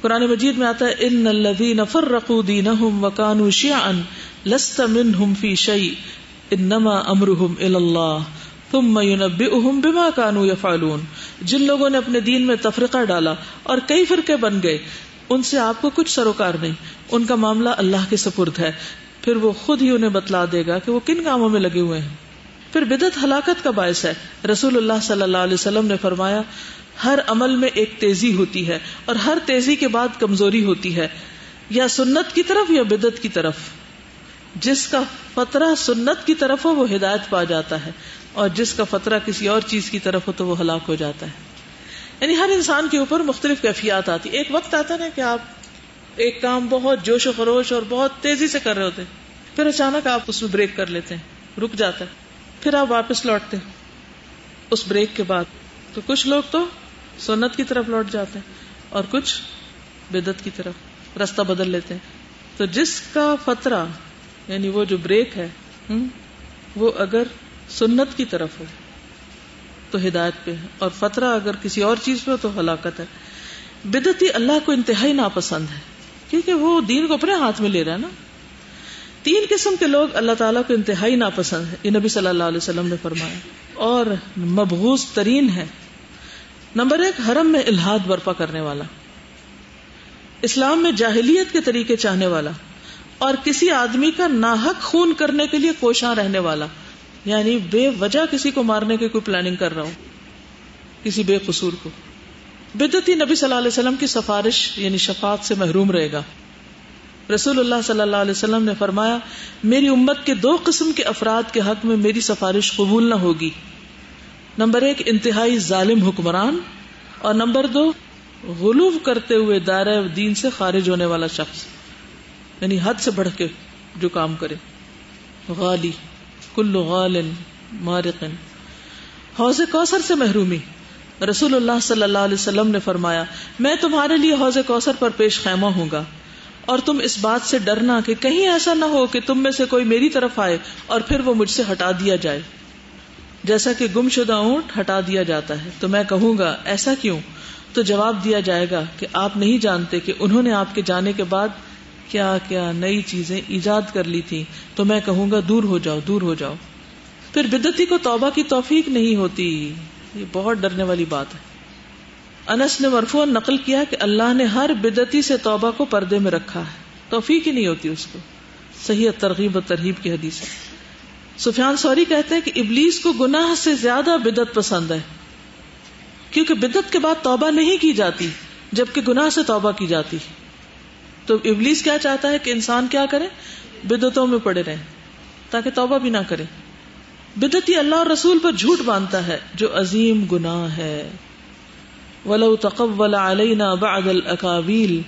قرآن مجید میں آتا ہے، ان الذين فرقوا دينهم وكانوا شيعا لست منهم في شيء انما امرهم الى الله ثم ينبئهم بما كانوا يفعلون۔ جن لوگوں نے اپنے دین میں تفرقہ ڈالا اور کئی فرقے بن گئے، ان سے آپ کو کچھ سروکار نہیں۔ ان کا معاملہ اللہ کے سپرد ہے۔ پھر وہ خود ہی انہیں بتلا دے گا کہ وہ کن کاموں میں لگے ہوئے ہیں۔ پھر بدت ہلاکت کا باعث ہے۔ رسول اللہ صلی اللہ علیہ وسلم نے فرمایا، ہر عمل میں ایک تیزی ہوتی ہے اور ہر تیزی کے بعد کمزوری ہوتی ہے، یا سنت کی طرف یا بدت کی طرف۔ جس کا فطرہ سنت کی طرف ہو، وہ ہدایت پا جاتا ہے۔ اور جس کا فطرہ کسی اور چیز کی طرف ہو تو وہ ہلاک ہو جاتا ہے۔ یعنی ہر انسان کے اوپر مختلف کیفیات آتی۔ ایک وقت آتا نا کہ آپ ایک کام بہت جوش و خروش اور بہت تیزی سے کر رہے ہوتے پھر اچانک آپ اس میں بریک کر لیتے ہیں، رک جاتا ہے۔ پھر آپ واپس لوٹتے اس بریک کے بعد تو کچھ لوگ تو سنت کی طرف لوٹ جاتے ہیں اور کچھ بدت کی طرف رستہ بدل لیتے ہیں۔ تو جس کا فطرہ یعنی وہ جو بریک ہے وہ اگر سنت کی طرف ہو، تو ہدایت پہ ہے۔ اور فترہ اگر کسی اور چیز پہ ہو تو ہلاکت ہے۔ بدتی اللہ کو انتہائی ناپسند ہے۔ کیونکہ وہ دین کو اپنے ہاتھ میں لے رہا ہے نا۔ تین قسم کے لوگ اللہ تعالیٰ کو انتہائی ناپسند ہے یہ نبی صلی اللہ علیہ وسلم نے فرمایا۔ اور مبغوض ترین ہے نمبر ایک، حرم میں الحاد برپا کرنے والا۔ اسلام میں جاہلیت کے طریقے چاہنے والا۔ اور کسی آدمی کا ناحق خون کرنے کے لیے کوشاں رہنے والا۔ یعنی بے وجہ کسی کو مارنے کی کوئی پلاننگ کر رہا ہو کسی بے قصور کو۔ بدتی نبی صلی اللہ علیہ وسلم کی سفارش یعنی شفاعت سے محروم رہے گا۔ رسول اللہ صلی اللہ علیہ وسلم نے فرمایا، میری امت کے دو قسم کے افراد کے حق میں میری سفارش قبول نہ ہوگی۔ نمبر ایک، انتہائی ظالم حکمران، اور نمبر دو غلوف کرتے ہوئے دائرہ دین سے خارج ہونے والا شخص یعنی حد سے بڑھ کے جو کام کرے۔ غالی۔ کلو غال مارقن۔ حوض کوثر سے محرومی۔ رسول اللہ صلی اللہ علیہ وسلم نے فرمایا، میں تمہارے لیے حوض کوثر پر پیش خیمہ ہوں گا۔ اور تم اس بات سے ڈرنا کہ کہیں ایسا نہ ہو کہ تم میں سے کوئی میری طرف آئے اور پھر وہ مجھ سے ہٹا دیا جائے۔ جیسا کہ گم شدہ اونٹ ہٹا دیا جاتا ہے۔ تو میں کہوں گا، ایسا کیوں؟ تو جواب دیا جائے گا کہ آپ نہیں جانتے کہ انہوں نے آپ کے جانے کے بعد کیا کیا نئی چیزیں ایجاد کر لی تھی تو میں کہوں گا دور ہو جاؤ، دور ہو جاؤ۔ پھر بدتی کو توبہ کی توفیق نہیں ہوتی۔ یہ بہت ڈرنے والی بات ہے۔ انس نے مرفو نقل کیا کہ اللہ نے ہر بدتی سے توبہ کو پردے میں رکھا ہے۔ توفیق ہی نہیں ہوتی اس کو۔ صحیح ترغیب و ترغیب کی حدیث ہے۔ سفیان سوری کہتے ہیں کہ ابلیس کو گناہ سے زیادہ بدت پسند ہے۔ کیونکہ بدت کے بعد توبہ نہیں کی جاتی، جبکہ گناہ سے توبہ کی جاتی۔ تو ابلیس کیا چاہتا ہے کہ انسان کیا کرے؟ بدتوں میں پڑے رہے، تاکہ توبہ بھی نہ کرے۔ بدتی اللہ اور رسول پر جھوٹ باندھتا ہے، جو عظیم گناہ ہے۔ ولو تقول علينا بعد الاكابيل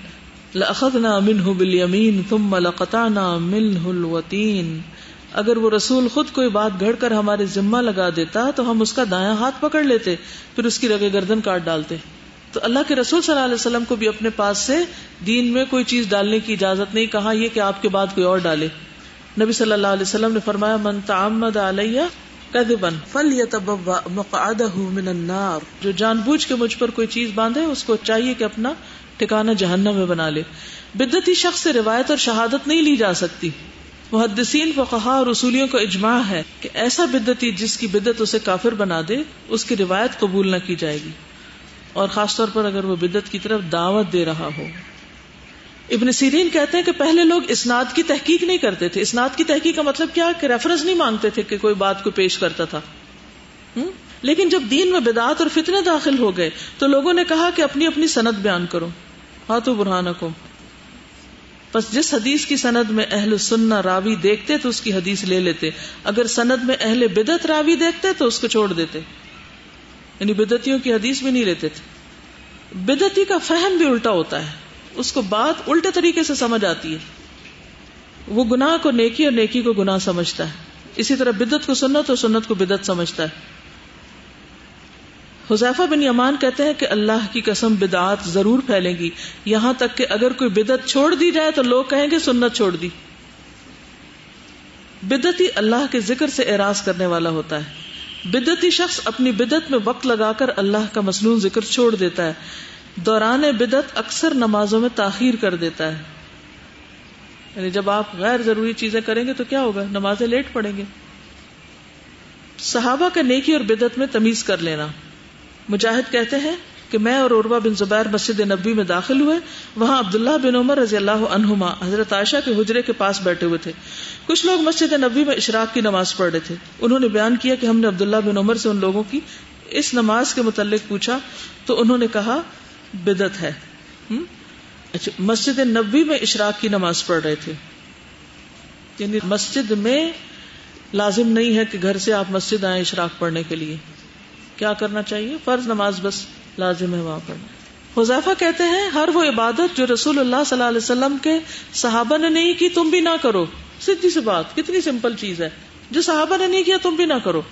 لاخذنا منه باليمين ثم لقطعنا منه الوتين۔ اگر وہ رسول خود کوئی بات گھڑ کر ہمارے ذمہ لگا دیتا، تو ہم اس کا دایاں ہاتھ پکڑ لیتے، پھر اس کی رگے گردن کاٹ ڈالتے۔ تو اللہ کے رسول صلی اللہ علیہ وسلم کو بھی اپنے پاس سے دین میں کوئی چیز ڈالنے کی اجازت نہیں، کہا یہ کہ آپ کے بعد کوئی اور ڈالے۔ نبی صلی اللہ علیہ وسلم نے فرمایا، من تعمد علیہ فل من النار۔ جو جان بوجھ کے مجھ پر کوئی چیز باندھے، اس کو چاہیے کہ اپنا ٹھکانا جہنم میں بنا لے۔ بدتی شخص سے روایت اور شہادت نہیں لی جا سکتی۔ محدثین فقہا اور اصولیوں کا اجماع ہے کہ ایسا بدتی جس کی بدت اسے کافر بنا دے، اس کی روایت قبول نہ کی جائے گی۔ اور خاص طور پر اگر وہ بدت کی طرف دعوت دے رہا ہو۔ ابن سیرین کہتے ہیں کہ پہلے لوگ اسناد کی تحقیق نہیں کرتے تھے۔ اسناد کی تحقیق کا مطلب کیا؟ کہ ریفرنس نہیں مانگتے تھے کہ کوئی بات کو پیش کرتا تھا۔ لیکن جب دین میں بدعت اور فتنے داخل ہو گئے تو لوگوں نے کہا کہ اپنی اپنی سند بیان کرو۔ ہاں تو برہانہ کو بس جس حدیث کی سند میں اہل سننا راوی دیکھتے تو اس کی حدیث لے لیتے۔ اگر سند میں اہل بدت راوی دیکھتے تو اس کو چھوڑ دیتے۔ یعنی بدتیوں کی حدیث بھی نہیں لیتے تھے۔ بدتی کا فہم بھی الٹا ہوتا ہے۔ اس کو بات الٹے طریقے سے سمجھ آتی ہے۔ وہ گناہ کو نیکی اور نیکی کو گناہ سمجھتا ہے۔ اسی طرح بدت کو سنت اور سنت کو بدت سمجھتا ہے۔ حذیفہ بن یمان کہتے ہیں کہ اللہ کی قسم بدعات ضرور پھیلیں گی۔ یہاں تک کہ اگر کوئی بدت چھوڑ دی جائے تو لوگ کہیں گے سنت چھوڑ دی۔ بدتی اللہ کے ذکر سے اعراض کرنے والا ہوتا ہے۔ بدتی شخص اپنی بدت میں وقت لگا کر اللہ کا مصنون ذکر چھوڑ دیتا ہے۔ دوران بدت اکثر نمازوں میں تاخیر کر دیتا ہے۔ یعنی جب آپ غیر ضروری چیزیں کریں گے تو کیا ہوگا؟ نمازیں لیٹ پڑیں گے۔ صحابہ کا نیکی اور بدت میں تمیز کر لینا۔ مجاہد کہتے ہیں کہ میں اور عروا بن زبیر مسجد نبی میں داخل ہوئے، وہاں عبداللہ بن عمر رضی اللہ عنہما، حضرت عائشہ کے حجرے کے پاس بیٹھے ہوئے تھے۔ کچھ لوگ مسجد نبی میں اشراق کی نماز پڑھ رہے تھے۔ انہوں نے بیان کیا کہ ہم نے عبداللہ بن عمر سے ان لوگوں کی اس نماز کے متعلق پوچھا، تو انہوں نے کہا بدت ہے۔ اچھا مسجد نبی میں اشراق کی نماز پڑھ رہے تھے۔ یعنی مسجد میں لازم نہیں ہے کہ گھر سے آپ مسجد آئیں اشراق پڑھنے کے لیے۔ کیا کرنا چاہیے؟ فرض نماز بس۔ لازم ہے وہاں پڑھنا حذیفہ کہتے ہیں، ہر وہ عبادت جو رسول اللہ صلی اللہ علیہ وسلم کے صحابہ نے نہیں کی، تم بھی نہ کرو۔ سیدھی سی بات، کتنی سمپل چیز ہے۔ جو صحابہ نے نہیں کیا، تم بھی نہ کرو۔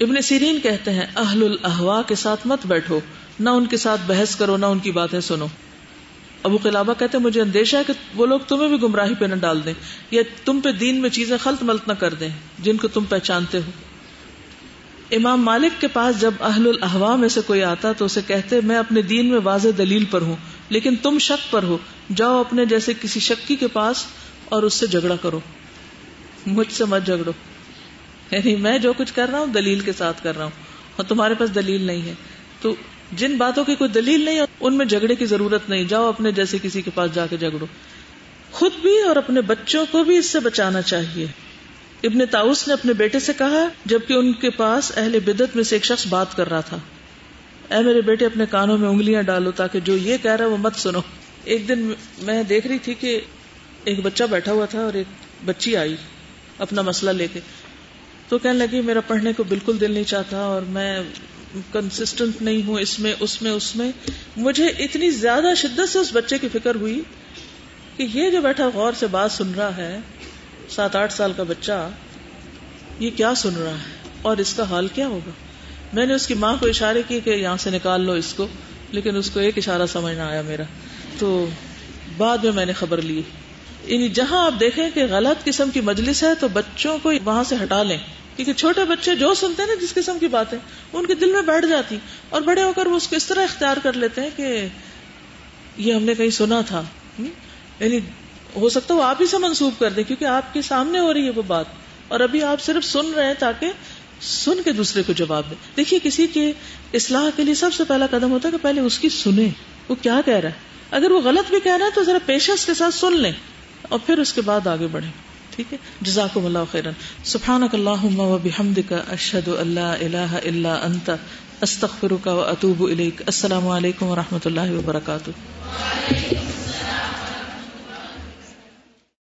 ابن سیرین کہتے ہیں، اہل الحوا کے ساتھ مت بیٹھو۔ نہ ان کے ساتھ بحث کرو، نہ ان کی باتیں سنو۔ ابو قلابہ کہتے ہیں، مجھے اندیشہ ہے کہ وہ لوگ تمہیں بھی گمراہی پہ نہ ڈال دیں، یا تم پہ دین میں چیزیں خلط ملت نہ کر دیں، جن کو تم پہچانتے ہو۔ امام مالک کے پاس جب اہل الحوا میں سے کوئی آتا تو اسے کہتے، میں اپنے دین میں واضح دلیل پر ہوں، لیکن تم شک پر ہو۔ جاؤ اپنے جیسے کسی شکی کے پاس اور اس سے جھگڑا کرو۔ مجھ سے مت جھگڑو۔ یعنی میں جو کچھ کر رہا ہوں، دلیل کے ساتھ کر رہا ہوں، اور تمہارے پاس دلیل نہیں ہے۔ تو جن باتوں کی کوئی دلیل نہیں ان میں جھگڑے کی ضرورت نہیں۔ جاؤ اپنے جیسے کسی کے پاس جا کے جھگڑو۔ خود بھی اور اپنے بچوں کو بھی اس سے بچانا چاہیے۔ ابن تاؤس نے اپنے بیٹے سے کہا جبکہ ان کے پاس اہل بدت میں سے ایک شخص بات کر رہا تھا۔ اے میرے بیٹے، اپنے کانوں میں انگلیاں ڈالو تاکہ جو یہ کہہ رہا ہے وہ مت سنو۔ ایک دن میں دیکھ رہی تھی کہ ایک بچہ بیٹھا ہوا تھا اور ایک بچی آئی اپنا مسئلہ لے کے۔ تو کہنے لگی، میرا پڑھنے کو بالکل دل نہیں چاہتا اور میں کنسسٹنٹ نہیں ہوں اس میں اس میں اس میں۔ مجھے اتنی زیادہ شدت سے اس بچے کی فکر ہوئی کہ یہ جو بیٹھا غور سے بات سن رہا ہے سات آٹھ سال کا بچہ یہ کیا سن رہا ہے اور اس کا حال کیا ہوگا؟ میں نے اس کی ماں کو اشارے کی کہ یہاں سے نکال لو اس کو، لیکن اس کو ایک اشارہ سمجھ نہ آیا میرا۔ تو بعد میں میں نے خبر لی۔ یعنی جہاں آپ دیکھیں کہ غلط قسم کی مجلس ہے تو بچوں کو وہاں سے ہٹا لیں۔ کیونکہ چھوٹے بچے جو سنتے ہیں نا جس قسم کی باتیں، ان کے دل میں بیٹھ جاتی۔ اور بڑے ہو کر وہ اس کو اس طرح اختیار کر لیتے ہیں کہ یہ ہم نے کہیں سنا تھا۔ یعنی ہو سکتا ہے وہ آپ ہی سے منسوخ کر دیں، کیونکہ آپ کے سامنے ہو رہی ہے وہ بات۔ اور ابھی آپ صرف سن رہے ہیں تاکہ سن کے دوسرے کو جواب دیں۔ دیکھیے، کسی کے اصلاح کے لیے سب سے پہلا قدم ہوتا ہے کہ پہلے اس کی سنیں۔ وہ کیا کہہ رہا ہے؟ اگر وہ غلط بھی کہہ رہا ہے تو ذرا پیشنس کے ساتھ سن لیں۔ اور پھر اس کے بعد آگے بڑھیں۔ ٹھیک ہے؟ جزاکم اللہ خیرن۔ سبحانک اللہم و بحمدک، اشہد اللہ الہ الا انت، استغفرک و اتوب الیک۔ السلام علیکم و رحمۃ اللہ وبرکاتہ۔